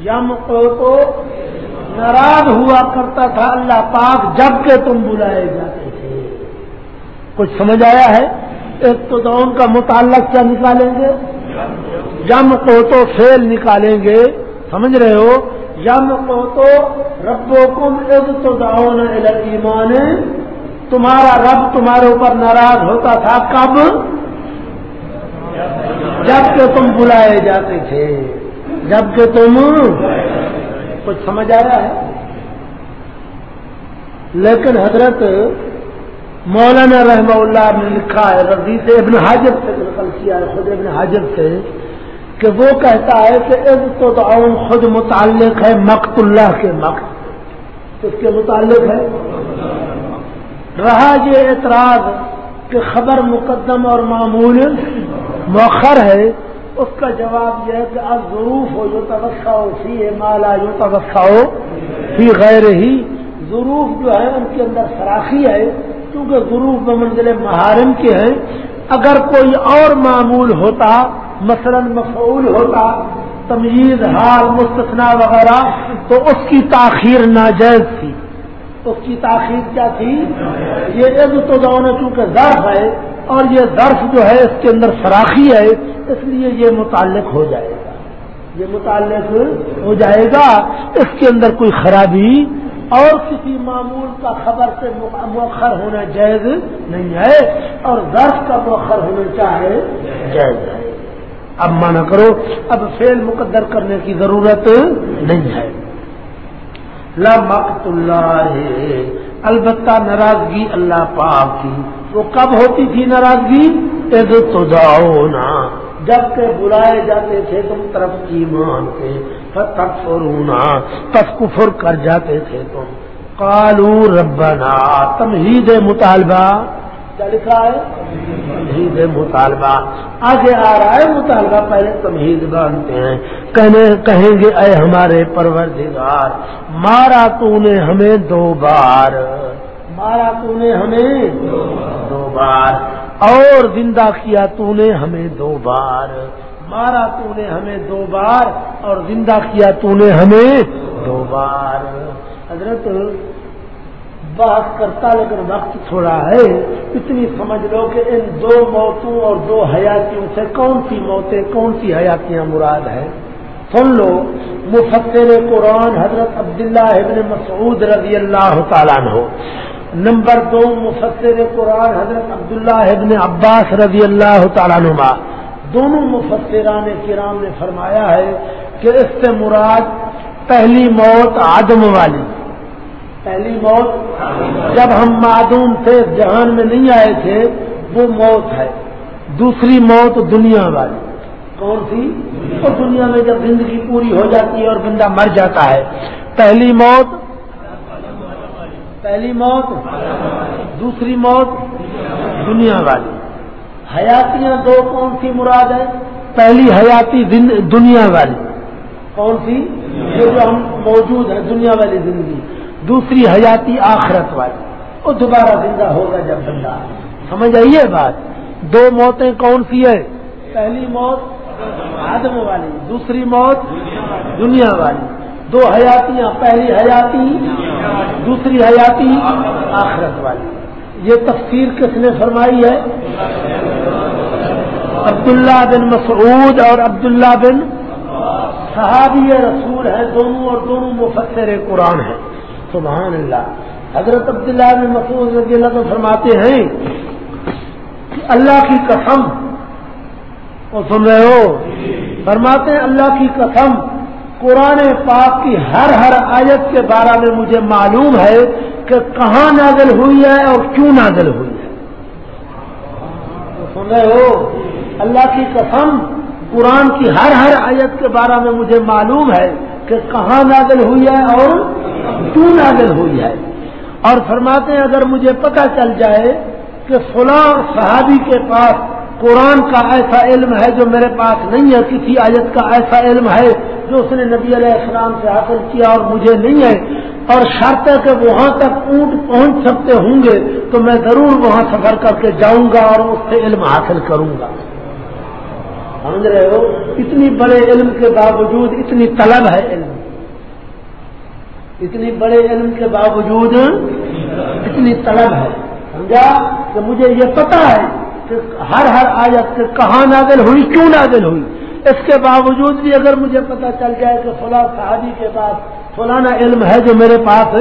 یم کو تو ناراض ہوا کرتا تھا۔ اللہ پاک جبکہ تم بلائے جاتے کچھ سمجھ آیا ہے؟ ایک تو دعون کا متعلق کیا نکالیں گے؟ یم کو تو فیل نکالیں گے۔ سمجھ رہے ہو؟ یم کو تو ربو کم اب تو داؤن ایمان تمہارا رب تمہارے اوپر ناراض ہوتا تھا کب؟ جبکہ تم بلائے جاتے تھے۔ جبکہ تم کچھ سمجھ آیا ہے؟ لیکن حضرت مولانا رحمہ اللہ نے لکھا ہے رضی سے ابن حاجب سے نقل کیا ہے، خود ابن حاجب سے، کہ وہ کہتا ہے کہ اب تو تعاون خود متعلق ہے مقت اللہ کے مقت۔ اس کے متعلق ہے؟ رہا یہ اعتراض کہ خبر مقدم اور معمول مؤخر ہے، اس کا جواب یہ ہے کہ اب ضرور ہو جو توقع ہو فی ہے مالا جو توقع ہو فی غیر ہی ضرور جو ہے، ان کے اندر فراخی ہے۔ کیونکہ ضرور بمنزل محارم کے ہیں، اگر کوئی اور معمول ہوتا، مثلا مفعول ہوتا تمیز حال مستثنا وغیرہ، تو اس کی تاخیر ناجائز تھی۔ اس کی تاخیر کیا تھی؟ یہ عز تو دونوں چونکہ ظرف ہے، اور یہ ظرف جو ہے، اس کے اندر فراخی ہے، اس لیے یہ متعلق ہو جائے گا۔ یہ متعلق ہو جائے گا، اس کے اندر کوئی خرابی اور کسی معمول کا خبر سے مؤخر ہونا جائز نہیں ہے اور ظرف کا مؤخر ہونا چاہے جائز ہے۔ اب مانا کرو، اب فیل مقدر کرنے کی ضرورت نہیں ہے۔ لمقت اللہ، البتہ ناراضگی اللہ پاک کی۔ وہ کب ہوتی تھی ناراضگی؟ تو جاؤ نا جبکہ بلائے جاتے تھے تم طرف ایمان کے۔ تک تب کفر کر جاتے تھے تم۔ کالو ربنا، تمہید مطالبہ۔ کیا لکھا ہے؟ تمہید مطالبہ۔ آگے آ رہا ہے مطالبہ، پہلے تمہید باندھتے ہیں۔ کہنے، کہیں گے، اے ہمارے پروردگار، مارا تو نے ہمیں دو بار۔ مارا تو نے ہمیں دو بار۔ اور زندہ کیا تو نے ہمیں دو بار۔ مارا تو نے ہمیں دو بار اور زندہ کیا تو نے ہمیں دو بار۔ حضرت بات کرتا لیکن وقت تھوڑا ہے۔ اتنی سمجھ لو کہ ان دو موتوں اور دو حیاتیوں سے کون سی موتیں، کون سی حیاتیاں مراد ہے سن لو، مفسر قرآن حضرت عبداللہ ابن مسعود رضی اللہ تعالیٰ ہو نمبر دو، مفسر قرآن حضرت عبداللہ ابن عباس رضی اللہ تعالیٰ نما دونوں مفسران کرام نے فرمایا ہے کہ اس سے مراد پہلی موت آدم والی۔ پہلی موت جب ہم معدوم تھے، جہان میں نہیں آئے تھے، وہ موت ہے۔ دوسری موت دنیا والی۔ کون سی؟ وہ دنیا میں جب زندگی پوری ہو جاتی ہے اور بندہ مر جاتا ہے۔ پہلی موت پہلی موت، دوسری موت دنیا والی۔ حیاتیاں دو کون سی مراد ہے پہلی حیاتی دنیا والی۔ کون سی؟ جو ہم موجود ہیں دنیا والی زندگی۔ دوسری حیاتی آخرت والی۔ وہ دوبارہ زندہ ہوگا جب بندہ۔ سمجھ آئیے بات؟ دو موتیں کون سی ہے پہلی موت آدم والی دوسری موت دنیا والی۔ دو حیاتیاں پہلی حیاتی دوسری حیاتی آخرت والی۔ یہ تفسیر کس نے فرمائی ہے؟ عبداللہ بن مسعود اور عبداللہ بن صحابی رسول ہے، دونوں اور دونوں مفسر قرآن ہیں۔ سبحان اللہ۔ حضرت عبداللہ بن مسعود رضی اللہ کو فرماتے ہیں کہ اللہ کی قسم، اور سن رہے ہو؟ فرماتے ہیں اللہ کی قسم، قرآن پاک کی ہر ہر آیت کے بارے میں مجھے معلوم ہے کہ کہاں نازل ہوئی ہے اور کیوں نازل ہوئی ہے۔ سن رہے ہو؟ اللہ کی قسم، قرآن کی ہر ہر آیت کے بارے میں مجھے معلوم ہے کہ کہاں نازل ہوئی ہے اور کیوں نازل ہوئی ہے۔ اور فرماتے ہیں، اگر مجھے پتہ چل جائے کہ فلاں صحابی کے پاس قرآن کا ایسا علم ہے جو میرے پاس نہیں ہے، کسی آیت کا ایسا علم ہے جو اس نے نبی علیہ السلام سے حاصل کیا اور مجھے نہیں ہے۔ اور شرط ہے کہ وہاں تک اونٹ پہنچ سکتے ہوں گے تو میں ضرور وہاں سفر کر کے جاؤں گا اور اس سے علم حاصل کروں گا۔ سمجھ رہے ہو؟ اتنی بڑے علم کے باوجود اتنی طلب ہے علم۔ اتنی بڑے علم کے باوجود اتنی طلب ہے۔ سمجھا؟ کہ مجھے یہ پتا ہے کہ ہر ہر آیت سے کہاں نازل ہوئی، کیوں نازل ہوئی؟ اس کے باوجود بھی اگر مجھے پتا چل جائے کہ فلاں صحابی کے پاس فلانا علم ہے جو میرے پاس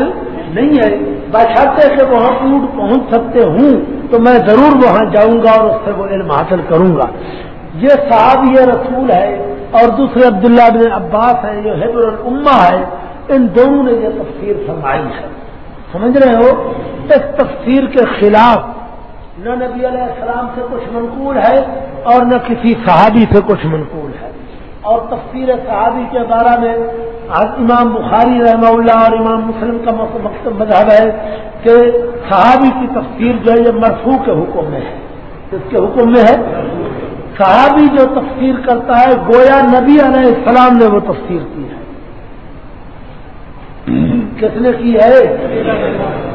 نہیں ہے، بشرطے کہ وہاں اونٹ پہنچ سکتے ہوں، تو میں ضرور وہاں جاؤں گا اور اس سے وہ علم حاصل کروں گا۔ یہ صاحب یہ رسول ہے اور دوسرے عبداللہ بن عباس ہیں، جو حبر العما ہے ان دونوں نے یہ تفسیر فرمائی ہے۔ سمجھ رہے ہو؟ اس تفسیر کے خلاف نہ نبی علیہ السلام سے کچھ منقول ہے اور نہ کسی صحابی سے کچھ منقول ہے۔ اور تفسیر صحابی کے بارے میں امام بخاری رحمہ اللہ اور امام مسلم کا مقصد مذہب ہے کہ صحابی کی تفسیر جو ہے، یہ مرفوع کے حکم میں ہے۔ اس کے حکم میں ہے؟ صحابی جو تفسیر کرتا ہے، گویا نبی علیہ السلام نے وہ تفسیر کی ہے۔ کس نے کی ہے؟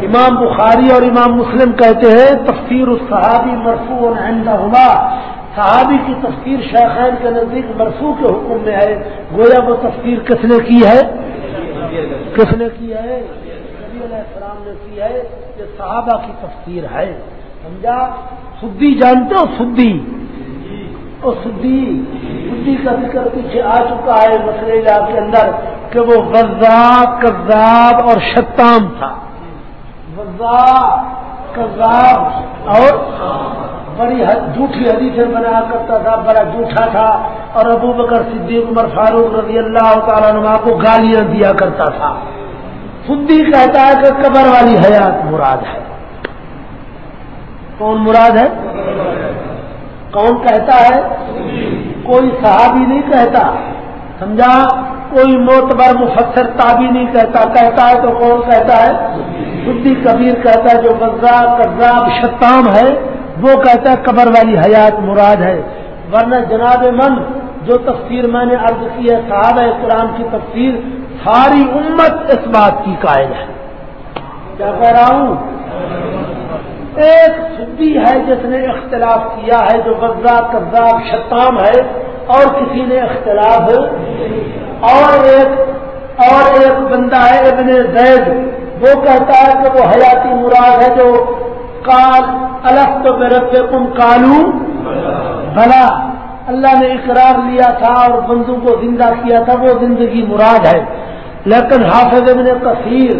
امام بخاری اور امام مسلم کہتے ہیں، تفسیر الصحابی مرفوع ہوا صحابی کی تفسیر شیخین کے نزدیک مرفوع کے حکم میں ہے۔ گویا وہ تفسیر کس نے کی ہے؟ کس نے کی ہے؟ نبی علیہ السلام نے کی ہے، یہ صحابہ کی تفسیر ہے۔ سمجھا؟ سدی جانتے ہو؟ سدی۔ سدی سدی کا ذکر پیچھے آ چکا ہے مسئلے کے اندر کہ وہ وزاب کذاب اور شتام تھا۔ وزاب کذاب اور بڑی جھوٹھی حدیثیں بنا کرتا تھا، بڑا جھوٹا تھا۔ اور ابو بکر صدیق، عمر فاروق رضی اللہ تعالیٰ نما کو گالیاں دیا کرتا تھا۔ سدی کہتا ہے کہ قبر والی حیات مراد ہے۔ کون مراد ہے؟ کون کہتا ہے؟ کوئی صحابی نہیں کہتا۔ سمجھا؟ کوئی موتبر مفسر تابی نہیں کہتا۔ کہتا ہے تو کون کہتا ہے؟ سدی کبیر کہتا ہے جو بزاب کذاب شتام ہے، وہ کہتا ہے قبر والی حیات مراد ہے۔ ورنہ جناب من، جو تفسیر میں نے عرض کی ہے، صحابہ قرآن کی تفسیر، ساری امت اس بات کی قائل ہے۔ کیا کہہ رہا ہوں؟ ایک سدی ہے جس نے اختلاف کیا ہے، جو غزہ قذاب شتام ہے، اور کسی نے اختلاف اور ایک اور ایک بندہ ہے ابن زید، وہ کہتا ہے کہ وہ حیاتی مراد ہے جو کال الگ تو رب کم کالو بھلا اللہ نے اقرار لیا تھا اور بندوں کو زندہ کیا تھا، وہ زندگی مراد ہے۔ لیکن حافظ ابن کثیر،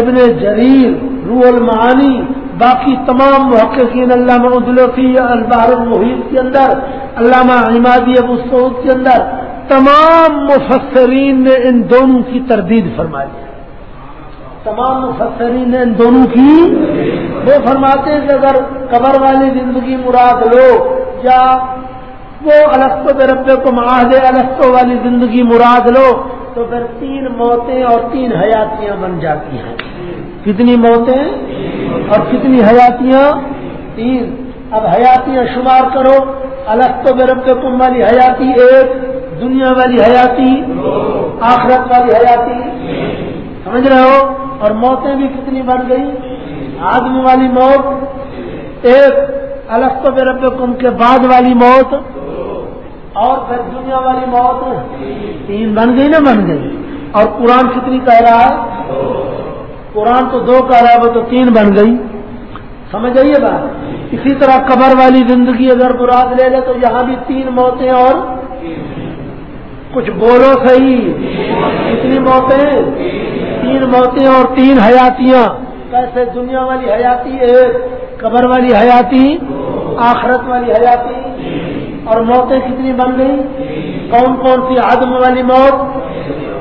ابن جریر، روح المعانی باقی تمام محققین علامہ عدلفی البار المحیط کے اندر، علامہ عمادی ابو سعود کے اندر، تمام مفسرین نے ان دونوں کی تردید فرمائی تمام مفسرین نے ان دونوں کی وہ فرماتے ہیں کہ اگر قبر والی زندگی مراد لو، یا وہ السطو کے ربے کو معاہدے السطو والی زندگی مراد لو، تو پھر تین موتیں اور تین حیاتیاں بن جاتی ہیں۔ کتنی موتیں اور کتنی حیاتیاں؟ تین. اب حیاتیاں شمار کرو. السطو کے کم والی حیاتی ایک، دنیا والی حیاتی، آخرت والی حیاتی. سمجھ رہے ہو؟ اور موتیں بھی کتنی بن گئی آدمی والی موت، ایک. الگ تو رب کم کے بعد والی موت، اور پھر دنیا والی موت. تین بن گئی نا بن گئی؟ اور قرآن کتنی کہہ رہا ہے؟ قرآن تو دو کہہ رہا ہے وہ تو تین بن گئی۔ سمجھ آئیے بات؟ اسی طرح قبر والی زندگی اگر مراد لے لے تو یہاں بھی تین موتیں اور کچھ بولو صحیح۔ کتنی موتیں؟ تین موتیں اور تین حیاتیاں۔ کیسے دنیا والی حیاتی ایک، قبر والی حیاتی، آخرت والی حیاتی۔ اور موتیں کتنی بن گئی؟ کون کون سی؟ آدم والی موت۔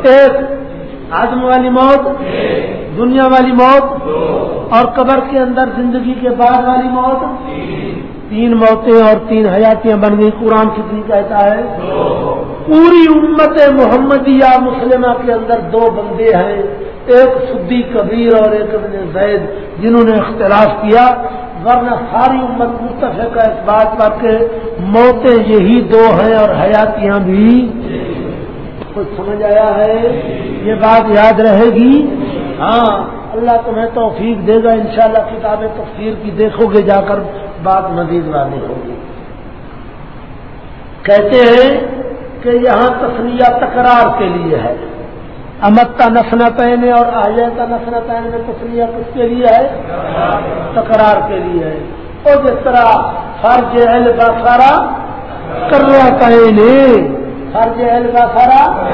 ایک آدم والی موت۔ دنیا والی موت اور قبر کے اندر زندگی کے بعد والی موت؟ تین موتیں اور تین حیاتیاں بن گئی قرآن کتنی کہتا ہے پوری امت محمدیہ مسلمہ کے اندر دو بندے ہیں ایک سدی کبیر اور ایک ابن زید جنہوں نے اختلاف کیا۔ ورنہ ساری امت متفق کا اس بات پر کہ موتیں یہی دو ہیں اور حیاتیاں بھی۔ کچھ سمجھ آیا ہے؟ یہ بات یاد رہے گی۔ ہاں اللہ تمہیں توفیق دے گا، انشاءاللہ کتاب تفسیر کی دیکھو گے، جا کر بات مزید واضح ہوگی۔ کہتے ہیں کہ یہاں تصریہ تکرار کے لیے ہے۔ امتا نسنا پہنے اور آیا کا نسنا پہنے میں تصریہ کس کے لیے ہے؟ تکرار کے لیے ہے۔ اور جس طرح فرج بسارا کر رہا پہنے ہر جہل کا سارا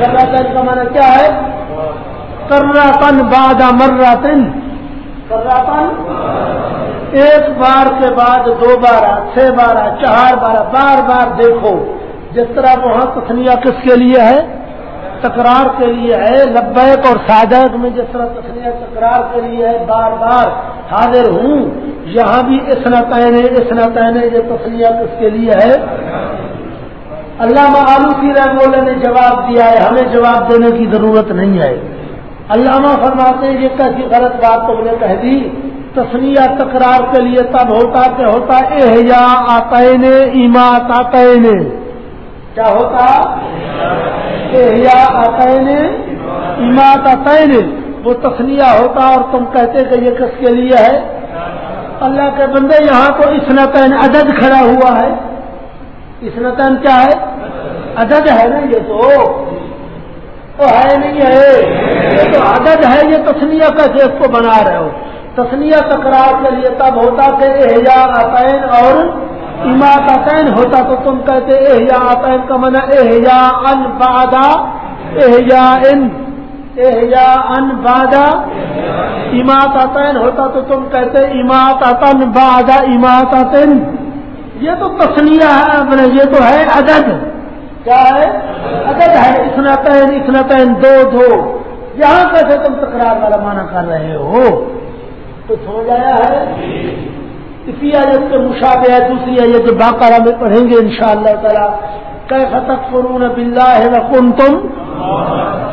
کراتن کا مانا کیا ہے؟ کراتن باد مراتن. کراتن؟ ایک بار کے بعد دو بارہ چھ بارہ چار بارہ بار بار دیکھو جس طرح وہاں تسنیا کس کے لیے ہے؟ تکرار کے لیے ہے لبیک اور صادق میں جس طرح تسنیا تکرار کے لیے ہے بار بار حاضر ہوں۔ یہاں بھی اسنا تعین یہ تسنیا کس کے لیے ہے۔ علامہ آلو رحم نے جواب دیا ہے ہمیں جواب دینے کی ضرورت نہیں ہے۔ علامہ فرماتے ہیں یہ کیسی غلط بات تم نے کہہ دی۔ تسنیا تکرار کے لیے تب ہوتا کہ ہوتا احیا آتین ایما تاتین کیا ہوتا؟ عطین ایمات عطین وہ تسلیہ ہوتا اور تم کہتے کہ یہ کس کے لیے ہے؟ اللہ کے بندے، یہاں تو اسنتین عدد کھڑا ہوا ہے۔ اسنتین کیا ہے؟ عدد ہے نا یہ تو۔ تو ہے نہیں ہے۔ یہ تو عدد ہے، یہ تسلیہ کیسے اس کو بنا رہے ہو۔ تسلیہ تکرار کے لیے تب ہوتا کہ احجار عطین اور امات عطین ہوتا تو تم کہتے احیا عطین کا من احیا ان بادا احیا ان۔ احیا ان بادا امات عطین ہوتا تو تم کہتے امات عطن بادا امات عطن یہ تو تسنیا ہے، اپنے، یہ تو ہے عدد۔ کیا ہے؟ عدد ہے اسنتین اسنتین دو دو۔ یہاں کیسے تم تکرار والا مانا کر رہے ہو؟ تو سمجھ آیا ہے؟ اسی آیت کے مشابہ ہے، دوسری آیت جو باقارہ میں پڑھیں گے انشاءاللہ شاء اللہ تعالیٰ۔ کہ فتق فرون بلّہ وقن تم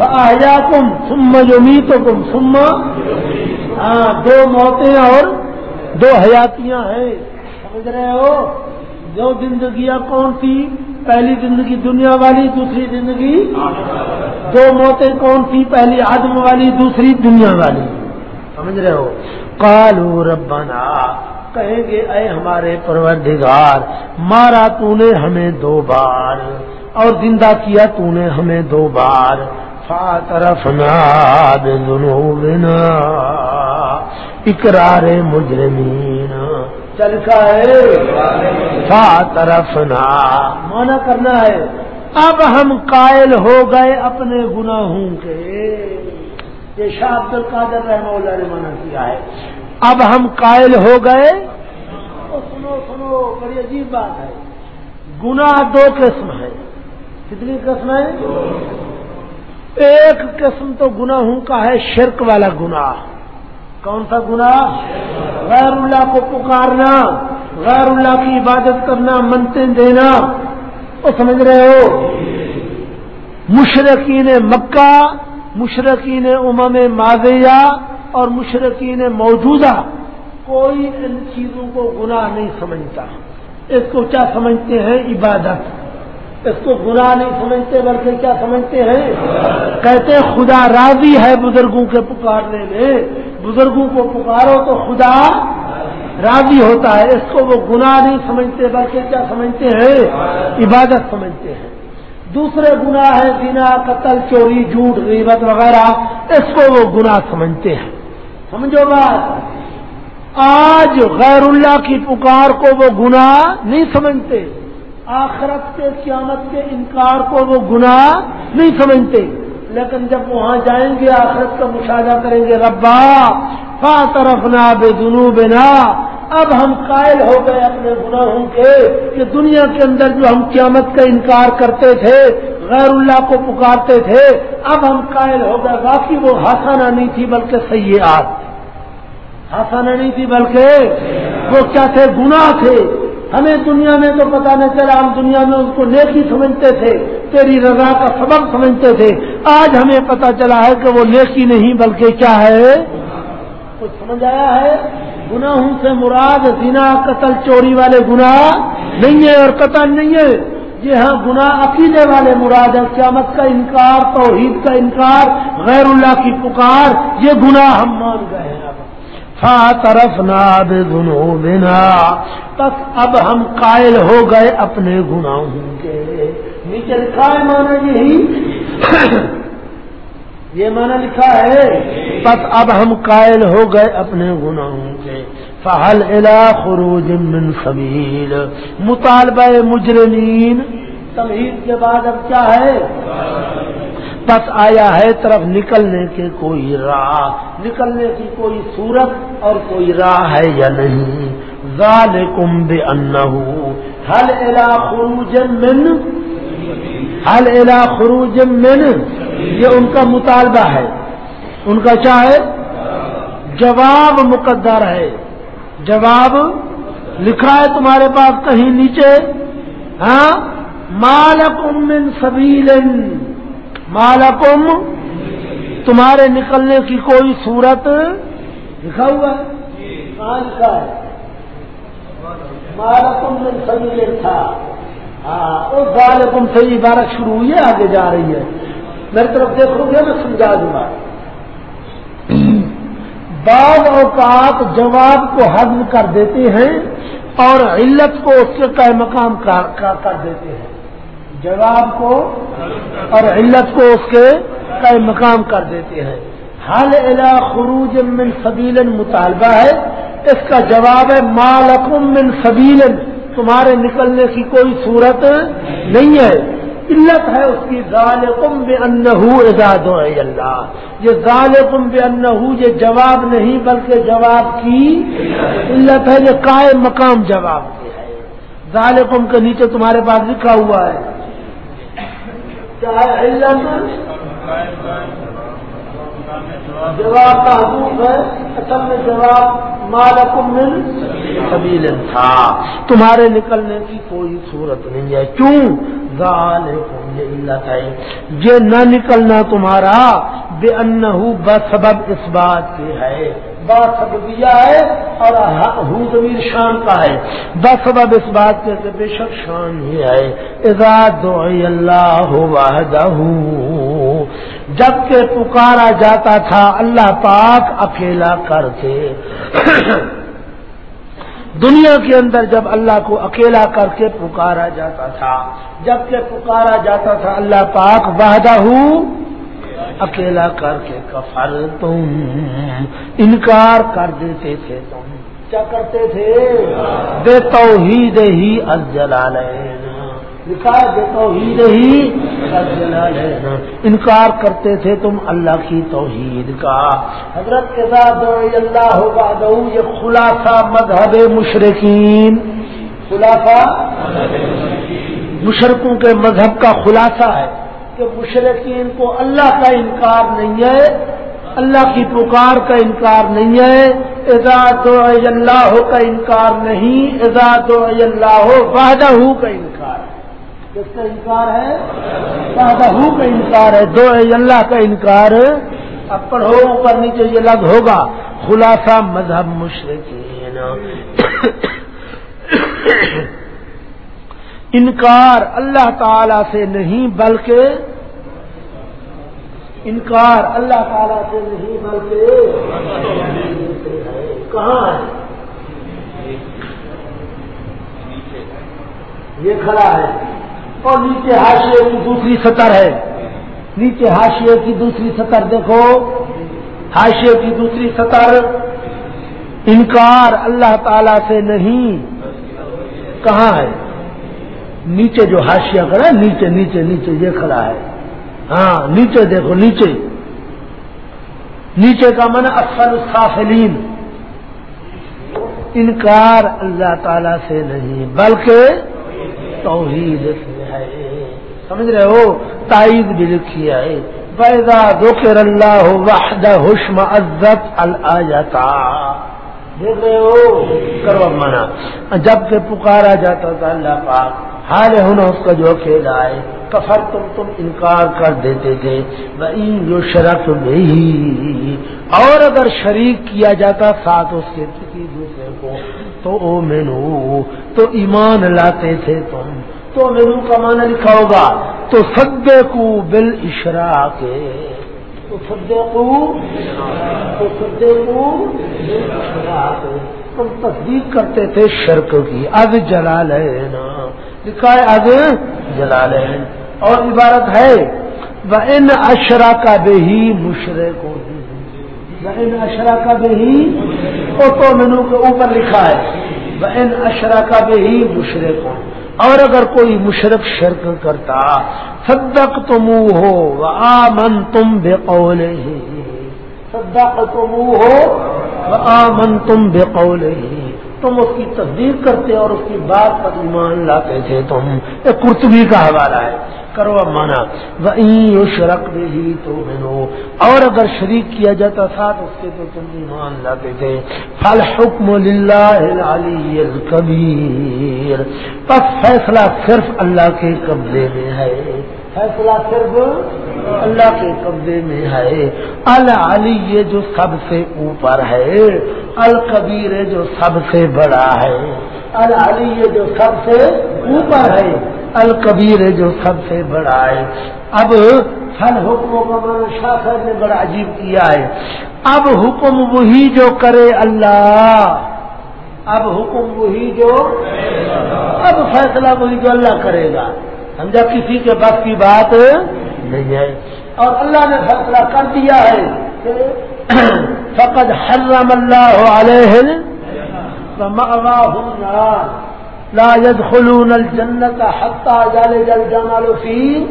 آیا کم سم یومی تو کم سم ہاں دو موتیں اور دو حیاتیاں ہیں۔ سمجھ رہے ہو؟ دو زندگیاں کون تھی پہلی زندگی دنیا والی، دوسری زندگی دو موتیں کون تھی پہلی آدم والی، دوسری دنیا والی۔ سمجھ رہے ہو؟ کالو ربنا، کہیں گے اے ہمارے پروردگار، مارا تو نے ہمیں دو بار اور زندہ کیا تو نے ہمیں دو بار۔ فا طرف اقرار مجرمین۔ چل کا ہے۔ فا طرف مانا کرنا ہے، اب ہم قائل ہو گئے اپنے گناہوں کے۔ یہ شاہ عبد القادر رحمہ اللہ نے منع کیا ہے۔ اب ہم قائل ہو گئے۔ سنو سنو، بڑی عجیب بات ہے۔ گناہ دو قسم ہے۔ کتنی قسم ہے؟ ایک قسم تو گناہوں کا ہے، شرک والا گناہ۔ کون سا گناہ؟ غیر اللہ کو پکارنا، غیر اللہ کی عبادت کرنا منتے دینا۔ وہ سمجھ رہے ہو؟ مشرقین مکہ، مشرقین امم ماضیہ اور مشرقین موجودہ کوئی ان چیزوں کو گناہ نہیں سمجھتا۔ اس کو کیا سمجھتے ہیں؟ عبادت۔ اس کو گناہ نہیں سمجھتے بلکہ کیا سمجھتے ہیں؟ کہتے خدا راضی ہے بزرگوں کے پکارنے میں۔ بزرگوں کو پکارو تو خدا راضی ہوتا ہے۔ اس کو وہ گناہ نہیں سمجھتے بلکہ کیا سمجھتے ہیں؟ عبادت سمجھتے ہیں۔ دوسرے گناہ ہے بنا قتل، چوری، جھوٹ، غیبت وغیرہ۔ اس کو وہ گناہ سمجھتے ہیں۔ سمجھو بات۔ آج غیر اللہ کی پکار کو وہ گناہ نہیں سمجھتے۔ آخرت کے قیامت کے انکار کو وہ گناہ نہیں سمجھتے۔ لیکن جب وہاں جائیں گے، آخرت کا مشاہدہ کریں گے، ربا فا طرف نہ بے دنو بنا اب ہم قائل ہو گئے اپنے گناہوں کے کہ دنیا کے اندر جو ہم قیامت کا انکار کرتے تھے، غیر اللہ کو پکارتے تھے، اب ہم قائل ہو گئے۔ باقی وہ ہاسانہ نہیں تھی بلکہ صحیح آج ہاسانہ نہیں تھی بلکہ وہ کیا تھے؟ گناہ تھے۔ ہمیں دنیا میں تو پتا نہیں چلا، ہم دنیا میں اس کو نیکی سمجھتے تھے، تیری رضا کا سبب سمجھتے تھے۔ آج ہمیں پتا چلا ہے کہ وہ نیکی نہیں، بلکہ کیا ہے؟ کچھ سمجھ آیا ہے؟ گناہوں سے مراد زنا، قتل، چوری والے گناہ نہیں ہے اور قتل نہیں ہے یہ جی ہاں گناہ عقیدے والے مراد ہے قیامت کا انکار، توحید کا انکار، غیر اللہ کی پکار، یہ گناہ ہم مان گئے ہیں۔ اب فا طرف بنا بس اب ہم قائل ہو گئے اپنے گناہوں کے۔ نیچے لکھا ہے مانا یہی جی۔ یہ مانا لکھا ہے۔ بس اب ہم قائل ہو گئے اپنے گناہوں کے۔ فہل الا خروج من سبیل مطالبہ مجرمین تمہید کے بعد اب کیا ہے؟ بس آیا ہے طرف نکلنے کے کوئی راہ، نکلنے کی کوئی صورت اور کوئی راہ ہے یا نہیں؟ ذالکم بے حل الا خروج من؟ حل الا خروج من؟ یہ ان کا مطالبہ ہے۔ ان کا کیا ہے؟ جواب مقدر ہے۔ جواب لکھا ہے تمہارے پاس کہیں نیچے۔ ہاں؟ مالکم من سبیل مالکم، تمہارے نکلنے کی کوئی صورت لکھا ہوا ہے؟ کہاں لکھا ہے۔ مالکم من سبیل تھا۔ ہاں اس بالکم سے عبارت شروع ہوئی ہے، آگے جا رہی ہے۔ میری طرف دیکھو گے، میں سمجھا دوں گا۔ بعض اوقات جواب کو حضم کر دیتے ہیں اور علت کو اس کے قائم مقام کر دیتے ہیں۔ جواب کو اور علت کو اس کے قائم مقام کر دیتے ہیں۔ حل الا خروج من سبیل مطالبہ ہے۔ اس کا جواب ہے مالکم من سبیل۔ تمہارے نکلنے کی کوئی صورت نہیں ہے۔ علت ہے اس کی ظالقم بے انہو اجاد اللہ۔ یہ ظالقم بے انہو یہ جواب نہیں، بلکہ جواب کی علت ہے، یہ قائم مقام جواب کی ہے۔ ظالقم کے نیچے تمہارے پاس لکھا ہوا ہے۔ کیا ہے علت؟ جواب کا ہے اصل میں جواب مالکم من سبیل تھا تمہارے نکلنے کی کوئی صورت نہیں ہے۔ کیوں؟ یہ علت ہے یہ نہ نکلنا تمہارا، بے ان بسبب اس بات کے ہے۔ سببیہ ہے اور ہوں زمین شان کا ہے۔ بسبب اس بات کے بے شک شان ہی ہے۔ اجاد اللہ واحدہ جبکہ پکارا جاتا تھا، اللہ پاک اکیلا کر کے۔ دنیا کے اندر جب اللہ کو اکیلا کر کے پکارا جاتا تھا، جبکہ پکارا جاتا تھا، اللہ پاک وحدہ اکیلا کر کے کفر تم، انکار کر دیتے تھے تم۔ کیا کرتے تھے؟ بے توحید ہی الجلالین۔ توحید ہی انکار کرتے تھے تم اللہ کی توحید کا۔ حضرت کے ساتھ اللہ ہوگا یہ خلاصہ مذہب مشرقین خلاصہ مشرقوں کے مذہب کا خلاصہ ہے۔ کہ مشرقین کو اللہ کا انکار نہیں ہے، اللہ کی پکار کا انکار نہیں ہے۔ اعزاز اللہ کا انکار نہیں اعزاز اللہ وحدہ کا انکار۔ ہے کس کا انکار ہے؟ بہو کا انکار ہے۔ دو اللہ کا انکار۔ اب پڑھو، اوپر نیچے یہ لگ ہوگا۔ خلاصہ مذہب مشرق انکار اللہ تعالی سے نہیں، بلکہ انکار اللہ تعالی سے نہیں، بلکہ کہاں ہے؟ یہ کھڑا ہے۔ اور نیچے ہاشیے کی دوسری سطر ہے۔ نیچے ہاشیے کی دوسری سطر دیکھو۔ ہاشیے کی دوسری سطر، انکار اللہ تعالی سے نہیں۔ کہاں ہے؟ نیچے جو ہاشیا کرا نیچے نیچے نیچے، یہ کھڑا ہے۔ ہاں نیچے دیکھو، نیچے۔ نیچے کا من اکثر السافلین۔ انکار اللہ تعالی سے نہیں، بلکہ توحید سے ہے۔ سمجھ رہے ہو؟ تائید بھی لکھی ہے۔ پیدا ذکر اللہ وحدہ حشم عزت الجتا دیکھ رہے ہو، کرو منا جبکہ پکارا جاتا تھا اللہ پاک، حال ہونا اس کا جو اکیلا ہے کفر تم تم انکار کر دیتے تھے۔ جو شرک نہیں اور اگر شریک کیا جاتا، ساتھ اس کے کسی دوسرے کو۔ تو او مینو تو ایمان لاتے تھے تم۔ تو مینو کا معنی لکھا ہوگا، تو سدے کو بل اشرا کے تو تم تصدیق کرتے تھے شرک کی۔ اب جلا لینا لکھا ہے اب جلا لینا اور عبارت ہے وہ ان اشرا کا بے ہی مشرے کو ان اشرا کا بے ہی تو مینو کے اوپر لکھا ہے۔ وہ ان اشرا کا بے ہی مشرے کو اور اگر کوئی مشرق شرک کرتا صدق تم ہو آمن تم بے قول ہی صدق تم ہو آمن تم بے قول ہی تم اس کی تصدیق کرتے اور اس کی بات پر ایمان لاتے تھے تم۔ ایک کرتبی کا حوالہ ہے۔ کرو مانا۔ وہ شرک بھی تو بنو اور اگر شریک کیا جاتا ساتھ اس کے تو تم ایمان لاتے تھے۔ فل حکم علی کبیر بس فیصلہ صرف اللہ کے قبضے میں ہے۔ فیصلہ صرف اللہ کے قبضے میں ہے۔ العلی یہ جو سب سے اوپر ہے الکبیر جو سب سے بڑا ہے۔ العلی یہ جو سب سے اوپر ہے الکبیر جو سب سے بڑا ہے۔ اب ہر حکموں کا شاہ صاحب نے بڑا عجیب کیا ہے۔ اب حکم وہی جو کرے اللہ۔ اب حکم وہی جو اب فیصلہ وہی جو اللہ کرے گا۔ سمجھا کسی کے بس کی بات؟ نہیں ہے۔ اور اللہ نے فیصلہ کر دیا ہے کہ فقد حرم اللہ علیہ لا يدخلون الجنت حتى يلج الجمل في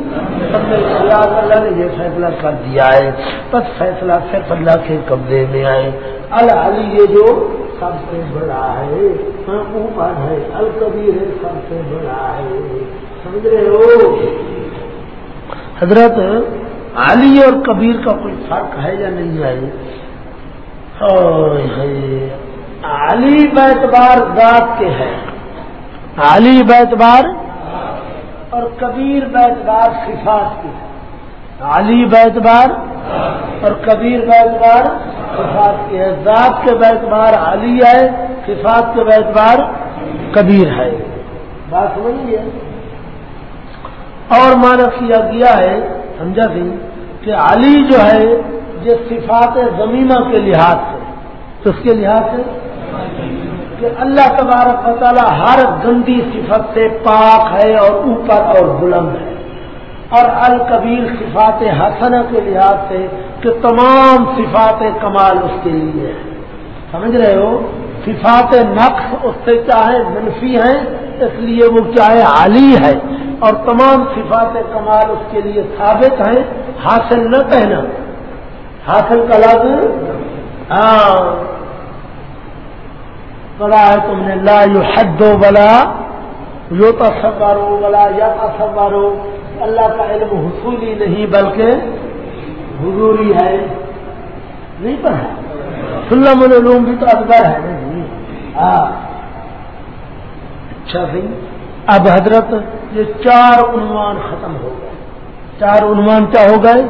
اللہ نے یہ فیصلہ کر دیا ہے۔ بس فیصلہ صرف اللہ کے قبضے میں آئے۔ العلی یہ جو سب سے بڑا ہے ہاں، اوپر ہے، الکبیر سب سے بڑا ہے۔ سمجھ رہے ہو؟ حضرت علی اور کبیر کا کوئی فرق ہے یا نہیں ہے؟ علی بیتبار ذات کے ہے علی بیتبار اور کبیر بیتبار صفات کے ہے علی بیتبار اور کبیر بیتبار صفات کے ہے ذات کے بیتبار علی ہے، صفات کے بیتبار کبیر ہے۔ بات سمجھیے اور مانا کیا گیا ہے، سمجھا سی کہ علی جو ہے، یہ صفات زمینہ کے لحاظ سے۔ کس کے لحاظ سے؟ کہ اللہ تبارک و تعالیٰ ہر گندی صفت سے پاک ہے اور اوپر اور بلند ہے۔ اور الکبیر صفات حسن کے لحاظ سے کہ تمام صفات کمال اس کے لیے ہے سمجھ رہے ہو؟ صفات نقص اس سے چاہے منفی ہیں، اس لیے وہ چاہے عالی ہے۔ اور تمام صفات کمال اس کے لیے ثابت ہیں، حاصل نہ کہنا حاصل کا لفظ؟ ہاں۔ بڑا ہے تم نے، لا یو حد بلا یو تصور بلا یا تصور اللہ کا علم حصولی نہیں، بلکہ حضوری ہے۔ نہیں پڑھا؟ سلم العلوم بھی تو اکبر ہے۔ نہیں ہاں۔ اچھا بھائی۔ اب حضرت یہ چار عنوان ختم ہو گئے۔ چار عنوان کیا ہو گئے؟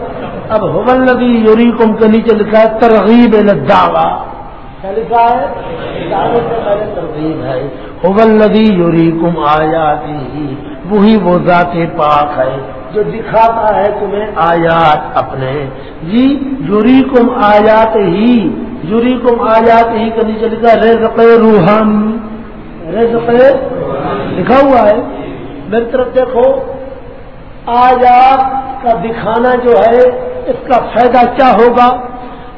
اب حبل نبی یوری کم کے نیچے لکھا ہے ترغیب دعوا کیا لکھا ہے؟ ترغیب ہے۔ حبل ندی یوری کم آیاتی، وہی وہ ذات پاک ہے جو دکھاتا ہے تمہیں آیات اپنے۔ جی یوری کم آیات ہی یوری کم آیات ہی کے نیچے لکھا رزق روحانی رزق لکھا ہوا ہے، میری طرف دیکھو، آیات کا دکھانا جو ہے، اس کا فائدہ کیا ہوگا؟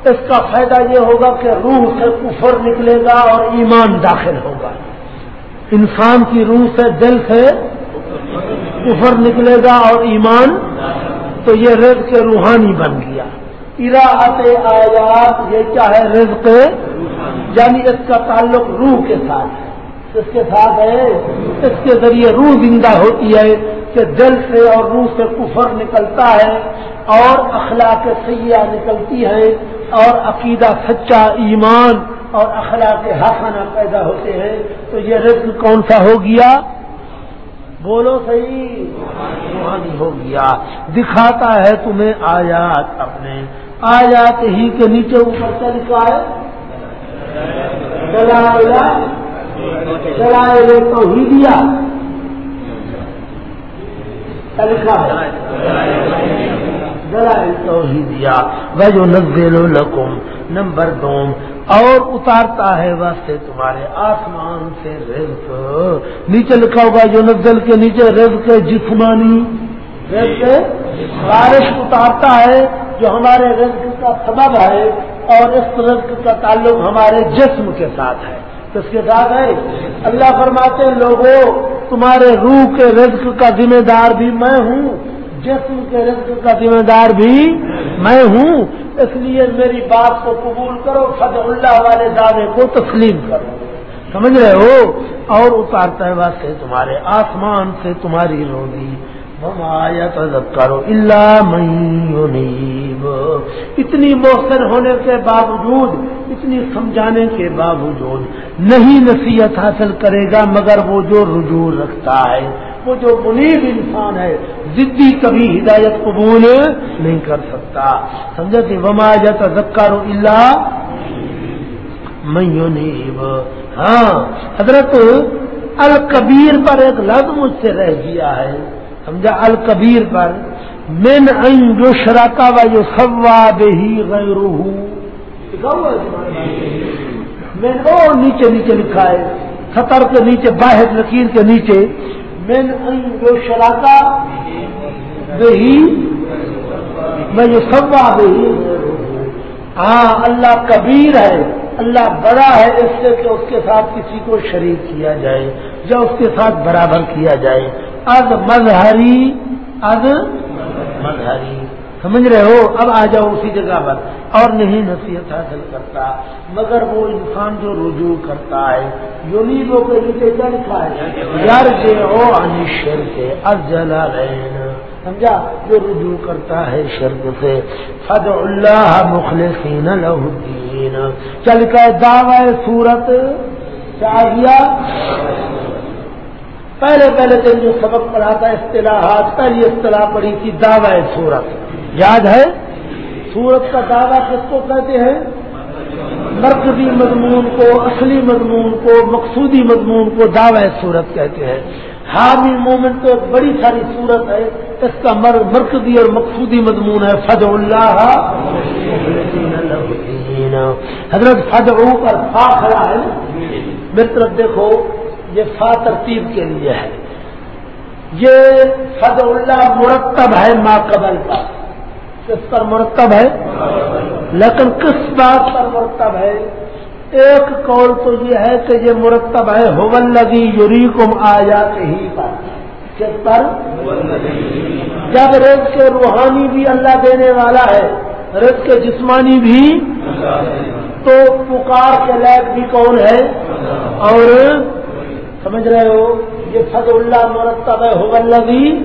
اس کا فائدہ یہ ہوگا کہ روح سے کفر نکلے گا اور ایمان داخل ہوگا۔ انسان کی روح سے دل سے کفر نکلے گا اور ایمان، تو یہ رز کے روحانی بن گیا۔ اراحت آیات، یہ کیا ہے؟ رز کے یعنی اس کا تعلق روح کے ساتھ ہے۔ اس کے ساتھ ہے، اس کے ذریعے روح زندہ ہوتی ہے کہ دل سے اور روح سے کفر نکلتا ہے اور اخلاق سیاح نکلتی ہے اور عقیدہ سچا ایمان اور اخلاق حسنہ پیدا ہوتے ہیں۔ تو یہ رزق کون سا ہو گیا؟ بولو صحیح۔ روحانی ہو گیا۔ دکھاتا ہے تمہیں آیات اپنے۔ آیات ہی کے نیچے اوپر چل کا ہے؟ دلائل توحیدیہ۔ دلائل توحیدیہ۔ وہ جو نزل لکم نمبر دو۔ اور اتارتا ہے واسطے تمہارے آسمان سے رزق۔ نیچے لکھا ہوگا جو نزل کے نیچے رزق جسمانی۔ رزق بارش اتارتا ہے جو ہمارے رزق کا سبب ہے اور اس رزق کا تعلق ہمارے جسم کے ساتھ ہے۔ اس کے ساتھ ہے، اللہ فرماتے ہیں لوگوں تمہارے روح کے رزق کا ذمہ دار بھی میں ہوں۔ جسم کے رزق کا ذمہ دار بھی میں ہوں۔ اس لیے میری بات کو قبول کرو فض اللہ والے دعوے کو تسلیم کرو۔ سمجھ رہے ہو؟ اور اتارتا ہے بات سے تمہارے آسمان سے تمہاری روزی۔ کرو اللہ منیب اتنی مؤثر ہونے کے باوجود، اتنی سمجھانے کے باوجود نہیں نصیحت حاصل کرے گا، مگر وہ جو رجوع رکھتا ہے، وہ جو منیب انسان ہے ضدی کبھی ہدایت قبول نہیں کر سکتا۔ سمجھا کہ وما تذکر اللہ میونیب ہاں حضرت الکبیر پر ایک لفظ مجھ سے رہ گیا ہے۔ سمجھا؟ الکبیر پر. من ان جو شراکا و جو سوا بہی غیر میں اور نیچے نیچے لکھا ہے. خطر کے نیچے، باہر لکیر کے نیچے. من ان جو شراکا بہی میں جو سوا بہی ہاں اللہ کبیر ہے. اللہ بڑا ہے، اس سے کہ اس کے ساتھ کسی کو شریک کیا جائے، یا اس کے ساتھ برابر کیا جائے. اد مظہری اد مظہری۔ سمجھ رہے ہو؟ اب آ جاؤ اسی جگہ پر۔ اور نہیں نصیحت حاصل کرتا مگر وہ انسان جو رجوع کرتا ہے کے نیچے کیا لکھا ہے یار جے او انشر کے ارجلا رین سمجھا؟ جو رجوع کرتا ہے شرک سے۔ فد اللہ مخلصین لہ الدین۔ چل کے دعوی صورت چاہیے؟ پہلے پہلے دن جو سبق پڑھا تھا اصطلاحات، پہلی اصطلاح پڑھی تھی دعوی سورت۔ یاد ہے؟ سورت کا دعویٰ کس کو کہتے ہیں؟ مرکزی مضمون کو، اصلی مضمون کو، مقصودی مضمون کو دعوی صورت کہتے ہیں۔ حامی مومنٹ تو ایک بڑی ساری صورت ہے، اس کا مرکزی اور مقصودی مضمون ہے فض اللہ حضرت فض پر فا کھڑا ہے۔ میری طرف دیکھو یہ فا ترتیب کے لیے ہے۔ یہ فض اللہ مرتب ہے ما قبل پر کس پر مرتب ہے؟ لیکن کس بات پر مرتب ہے؟ ایک قول تو یہ ہے کہ یہ مرتب ہے ہوگی یوری کم آیا ہی پر۔ کس پر؟ جب رز کے روحانی بھی اللہ دینے والا ہے رز کے جسمانی بھی، تو پکار کے لائق بھی کون ہے؟ اور سمجھ رہے ہو؟ یہ فض اللہ مرتب ہے ہوگی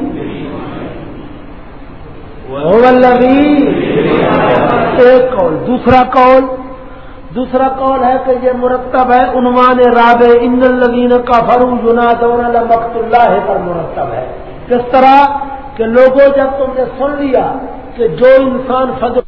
ایک قول، دوسرا قول۔ دوسرا قول ہے کہ یہ مرتب ہے، عنوان راب ان الدین کا فرو جنا مقت اللہ پر مرتب ہے۔ کس طرح؟ کہ لوگوں جب تم نے سن لیا کہ جو انسان فضل